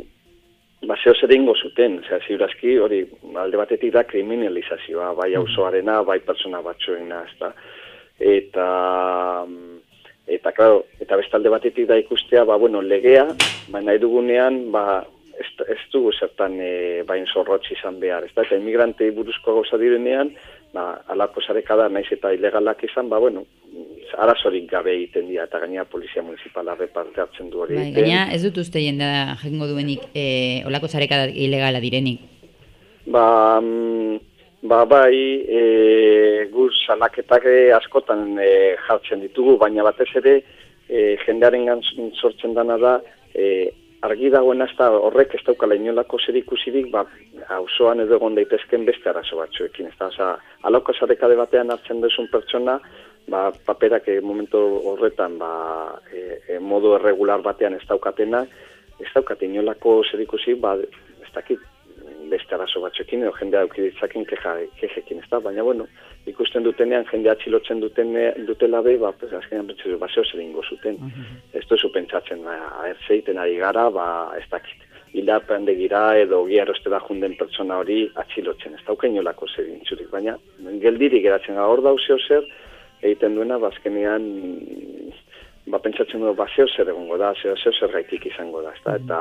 ba, zeo zer ingo zuten, osea, ziurazki, hori, alde batetik da kriminalizazioa, bai auzoarena, bai pertsona batzuena, ezta, eta, eta, claro, eta bestalde batetik da ikustea, ba, bueno, legea, ba, nahi dugunean, ba, ez, ez dugu zertan e, bain zorrotz izan behar, ezta, eta inmigrantei buruzko gauza direnean, ba, alako sarekada naiz eta ilegalak izan, ba, bueno, arazorik gabe egiten dira, eta gaina polizia municipala parte hartzen du hori. Bai, gaina ez dut uste jendea jengo duenik e, olako zareka ilegala direnik. Ba, mm, ba bai, e, guz salaketak askotan e, jartzen ditugu, baina batez ere e, jendearen sortzen dana da, e, argi dagoen ez da horrek ez daukala inolako zer ikusirik, ba, auzoan edo egon daitezken beste arazo batzuekin. Ez da, oza, alauko zarekade batean hartzen duzun pertsona, ba, paperak e, momentu horretan ba, e, e, modu irregular batean ez daukatena, ez daukate inolako zer ikusi, ba, ez dakit, beste arazo batzuekin, edo jendea aukiditzakin keja, kejekin, ez da? Baina, bueno, ikusten dutenean, jendea atxilotzen duten, dutela be, ba, pues, azkenean pentsu, ba, zeo zer ingo zuten. Ez duzu pentsatzen, ba, ertzeiten ari gara, ba, ez dakit. Hilapean degira edo giaroste da junden pertsona hori atxilotzen, ez dauken jolako zer intzurik, baina geldirik geratzen gara hor dauzeo zer, egiten duena, ba, azkenean, ba, pentsatzen du, ba, zeo zer egongo da, zeo, zeo zer gaitik izango da, ez da, eta,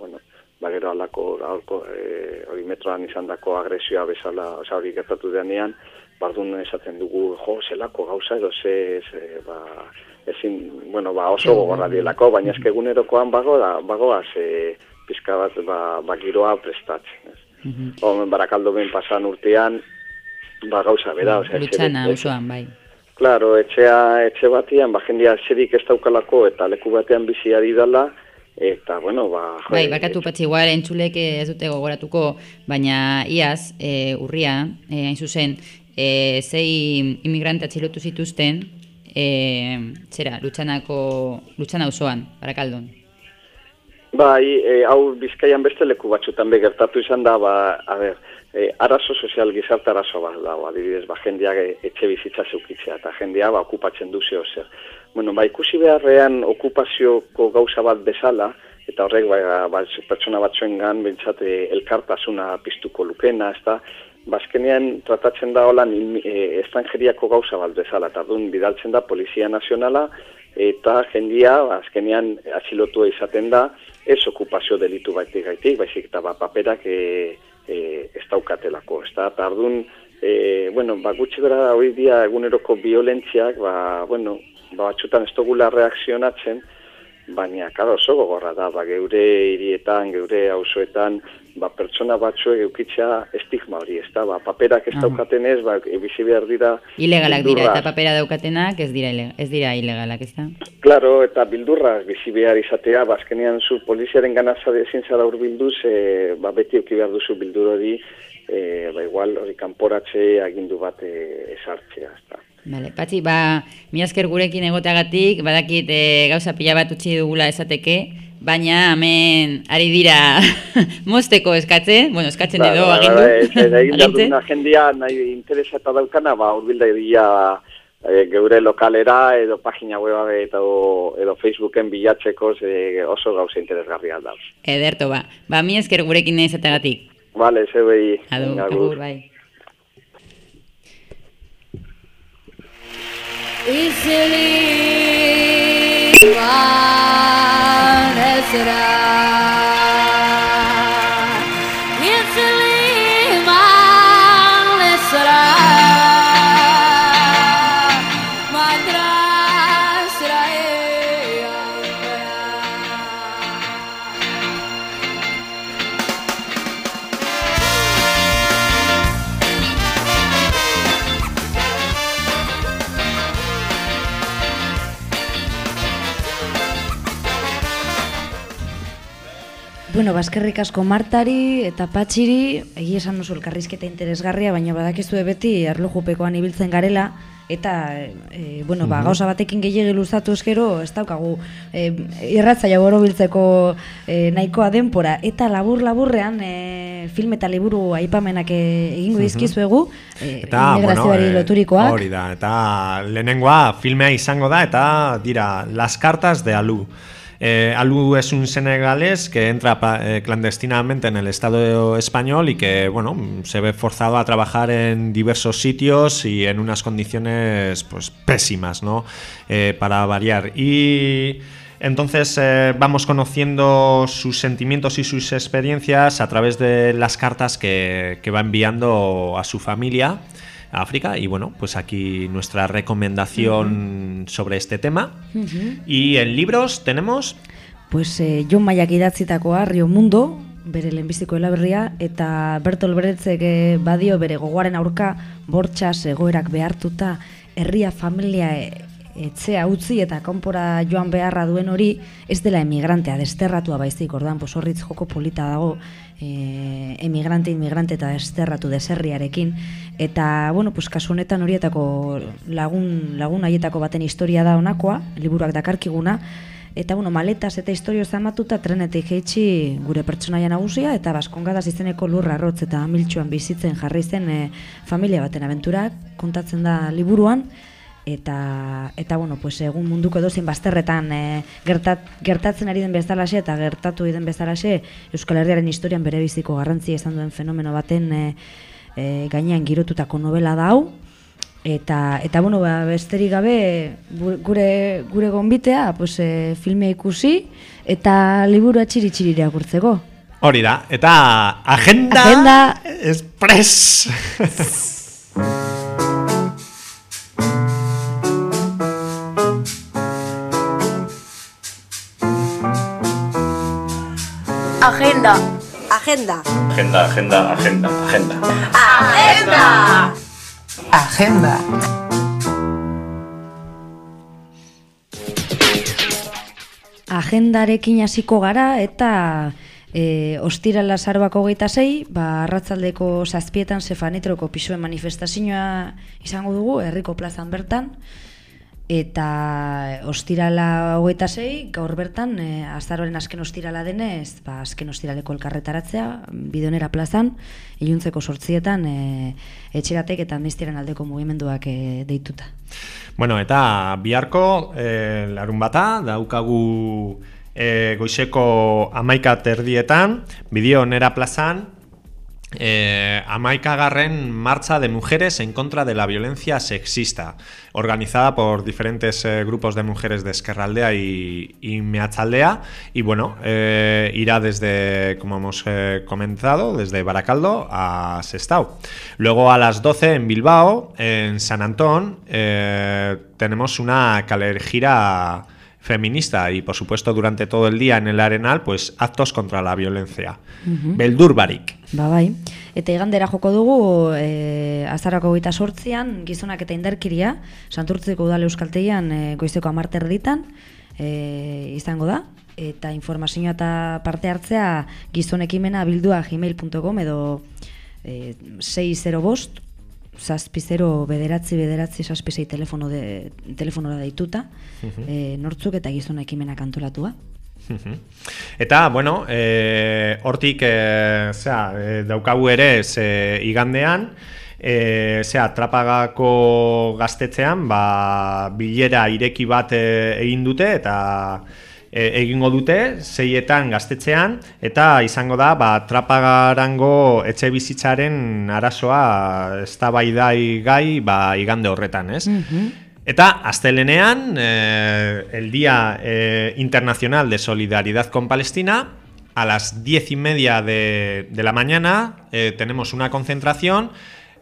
bueno, ba, gero alako, alko, e, hori metroan izan dako agresioa bezala, oza, hori gertatu denean, bardun esaten dugu, jo, zelako gauza edo ze, ze ba, ezin, bueno, ba, oso gogorra dielako, baina ezke egunerokoan bago da, bagoaz, e, pizka bat, ba, ba giroa prestatzen, ez. Omen barakaldo ben pasan urtean, ba gauza bera, osea, Lutxana, osoan, bai. Claro, etxea, etxe batean, ba, jendia zerik ez daukalako eta leku batean bizi ari dala, eta, bueno, ba... jo, Bai, bakatu patxi igual entzulek ez dute gogoratuko, baina iaz, e, urria, e, hain zuzen, e, zei imigrante atxilotu zituzten, e, zera, lutxanako, lutxana osoan, barakaldon. Bai, e, hau bizkaian beste leku batzutan begertatu izan da, ba, a ber, e, arazo sozial gizarte arazo bat dago, adibidez, ba, jendia etxe bizitza zeukitzea, eta jendia ba, okupatzen du zeo zer. Bueno, ba, ikusi beharrean okupazioko gauza bat bezala, eta horrek ba, ba, pertsona batzuen gan, bentsate, elkartasuna piztuko lukena, ez da, bazkenean tratatzen da holan e, estrangeriako gauza bat bezala, eta dun bidaltzen da Polizia Nazionala, eta jendia azkenean atxilotua izaten da, ez okupazio delitu baitik gaitik, baizik eta ba, paperak e, e, ez daukatelako, ez da, eta ardun, e, bueno, ba, gutxi gara hori dia eguneroko violentziak, ba, bueno, ba, batxutan ez dugula reakzionatzen, baina, karo, oso gogorra da, ba, geure hirietan, geure auzoetan, ba, pertsona batzuek eukitzea estigma hori, ez da, ba, paperak ez Aha. daukaten ez, ba, bizi behar dira... Ilegalak dira, bildurraz. eta papera daukatenak ez dira, ez dira ilegalak, ez da? Claro, eta bildurra bizi behar izatea, ba, azkenean zu poliziaren gana zade ezin zara urbilduz, e, ba, beti euki behar duzu bildur hori, e, ba, igual hori kanporatze agindu bat e, esartzea, ez da. Vale, patxi, ba, mi asker gurekin egoteagatik, badakit e, gauza pila bat utzi dugula esateke, baina hemen ari dira mosteko eskatzen, bueno, eskatzen edo Ba, ba, agindu. ba, ez, ez, egin behar agintzen. duguna jendia nahi interesata daukana, ba, urbilda egia e, geure lokalera edo pagina weba edo, edo Facebooken bilatzeko ze oso gauza interesgarria da. Ederto, ba. Ba, mi esker gurekin ezategatik. Vale, zebei. Adu, venga, agur, bai. इसलिए वान हसरा Bueno, baskerrik asko Martari eta Patxiri, egia esan oso elkarrizketa interesgarria, baina badakizue beti arlojupekoan ibiltzen garela, eta, e, bueno, ba, Mhm. gauza batekin gehiagi luzatu eskero, ez daukagu e, irratzaia borobiltzeko e, nahikoa denpora, eta labur-laburrean e, film eta liburu aipamenak e, egingo Mhm. dizkizuegu, e, Eta, immigrazioari eh, loturikoak. Hori da, eta lehenengoa filmea izango da, eta dira, Las cartas de Alu. Eh, Alu es un senegalés que entra eh, clandestinamente en el Estado español y que, bueno, se ve forzado a trabajar en diversos sitios y en unas condiciones, pues, pésimas, ¿no? Eh, para variar. Y entonces eh, vamos conociendo sus sentimientos y sus experiencias a través de las cartas que, que va enviando a su familia. África. Y bueno, pues aquí nuestra recomendación sobre este tema. Mhm. Y en libros tenemos... Pues eh, Jon Maiak idatzitakoa Rio Mundo, bere lehenbiziko elaberria, eta Bertol Beretzek eh, badio bere gogoaren aurka bortxas egoerak behartuta herria familia e, etxea utzi eta kanpora joan beharra duen hori ez dela emigrantea, desterratua baizik, ordan posorritz joko polita dago e, emigrante, inmigrante eta desterratu deserriarekin. Eta, bueno, pues, kasu honetan horietako lagun, lagun haietako baten historia da honakoa, liburuak dakarkiguna, Eta, bueno, maletas eta historio zamatuta trenetik jeitsi gure pertsonaia nagusia eta baskongadas izeneko lurra arrotz eta amiltxuan bizitzen jarri zen e, familia baten abenturak. Kontatzen da liburuan eta eta bueno, pues egun munduko edozein bazterretan e, gertat, gertatzen ari den bezalaxe eta gertatu den bezalaxe Euskal Herriaren historian bere biziko garrantzia izan duen fenomeno baten e, e, gainean girotutako novela da hau Eta, eta bueno, ba, besterik gabe gure, gure gonbitea pues, e, filmea ikusi eta liburu atxiri txiri irakurtzeko. Hori da, eta agenda, Agenda. express. Agenda. Agenda. Agenda, agenda, agenda, agenda. Agenda. Agenda. agendarekin hasiko gara eta e, ostirala zaroako hogeita zei, ba, arratzaldeko zazpietan zefanitroko pisoen manifestazioa izango dugu, herriko plazan bertan, eta ostirala hogeita zei, gaur bertan, e, azaroren azken ostirala denez, ba, azken ostiraleko elkarretaratzea, bidonera plazan, iluntzeko sortzietan, e, etxeratek eta amnistiaren aldeko mugimenduak e, deituta. Bueno, eta biharko eh, larun bata, daukagu eh, goizeko amaika terdietan, bideo nera plazan, eh, amaikagarren marcha de mujeres en contra de la violencia sexista, organizada por diferentes eh, grupos de mujeres de Esquerraldea y, y y bueno, eh, irá desde, como hemos eh, comentado, desde Baracaldo a Sestao. Luego a las 12 en Bilbao, en San Antón, tenemos una calergira feminista y por supuesto durante todo el día en el Arenal, pues actos contra la violencia. Mhm. Beldur barik. Ba, bai. Eta igandera joko dugu, e, azarako goita sortzian, gizonak eta indarkiria, santurtzeko udale euskaltegian e, goizeko amarter ditan, e, izango da, eta informazioa eta parte hartzea gizonekimena bildua gmail.com edo e, 605 bost, zazpizero bederatzi bederatzi zazpizei telefono de, telefonora deituta, e, nortzuk eta gizona ekimenak antolatua. Mhm. Eta, bueno, e, hortik, e, zera, e, daukagu ere, ze igandean, e, zera, trapagako gaztetzean, ba, bilera ireki bat e, egin dute, eta e, egingo dute, zeietan gaztetzean, eta izango da, ba, trapagarango etxe bizitzaren arazoa eztabaidai gai, ba, igande horretan, ez? Eta astelenean, eh, el Día eh, Internacional de Solidaridad con Palestina, a las diez y media de, de la mañana eh, tenemos una concentración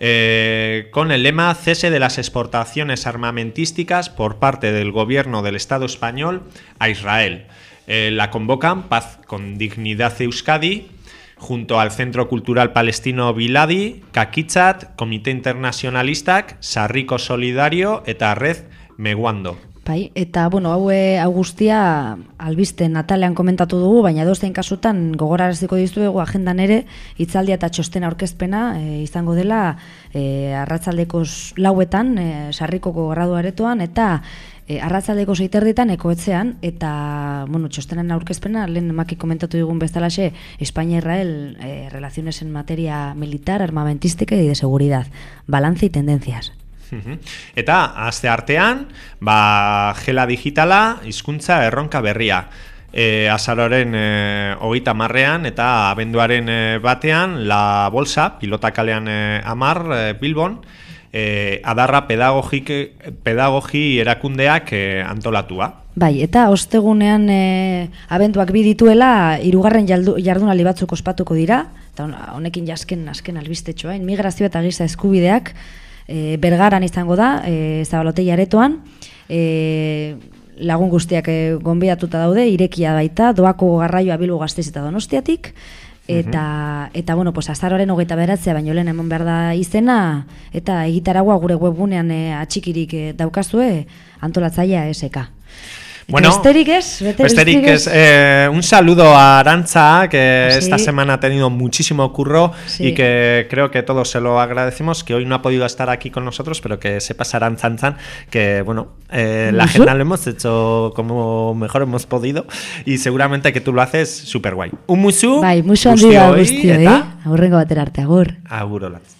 eh, con el lema cese de las exportaciones armamentísticas por parte del gobierno del Estado español a Israel. Eh, la convocan Paz con Dignidad Euskadi, junto al Centro Cultural Palestino Biladi, Kakitzat, Comité Internacionalistak, Sarriko Solidario eta Red Meguando. Bai, eta bueno, hau e, hau guztia albiste natalean komentatu dugu, baina edozein kasutan gogoraraziko dizuegu agendan ere hitzaldia eta txostena aurkezpena e, izango dela e, arratzaldeko s- lauetan e, sarrikoko gradu aretoan eta e, arratzaldeko zeiterditan ekoetzean eta bueno, txostenen aurkezpena lehen maki komentatu digun bezalaxe España-Israel e, relaciones en materia militar, armamentística y de seguridad, balance y tendencias. Eta aste artean, ba, gela digitala, hizkuntza erronka berria. E, azaroren e, hogeita marrean eta abenduaren e, batean la bolsa, pilotakalean e, amar e, Bilbon, e, adarra pedagogik, pedagogi erakundeak e, antolatua. Bai, eta ostegunean e, abenduak bi dituela hirugarren jardunaldi batzuk ospatuko dira, eta hon- honekin jasken azken albistetxoa, inmigrazio eta giza eskubideak e, bergaran izango da, e, zabalotei aretoan, e, lagun guztiak e, gonbidatuta daude, irekia baita, doako garraioa bilbo gaztez eta donostiatik, eta, eta bueno, pues, azaroaren hogeita beratzea, baino lehen eman behar da izena, eta egitaragua gure webgunean e, atxikirik e, daukazue, antolatzaia SK. Bueno, besterik ez, besterik es. Eh, un saludo a Arancha, que Sí. esta semana ha tenido muchísimo curro Sí. y que creo que todos se lo agradecemos, que hoy no ha podido estar aquí con nosotros, pero que sepas Chan, que bueno, eh, la agenda lo hemos hecho como mejor hemos podido y seguramente que tú lo haces súper guay. Un musu, Bai, musu handia guztioi, eta aurrengo batera arte, agur. agur olatz.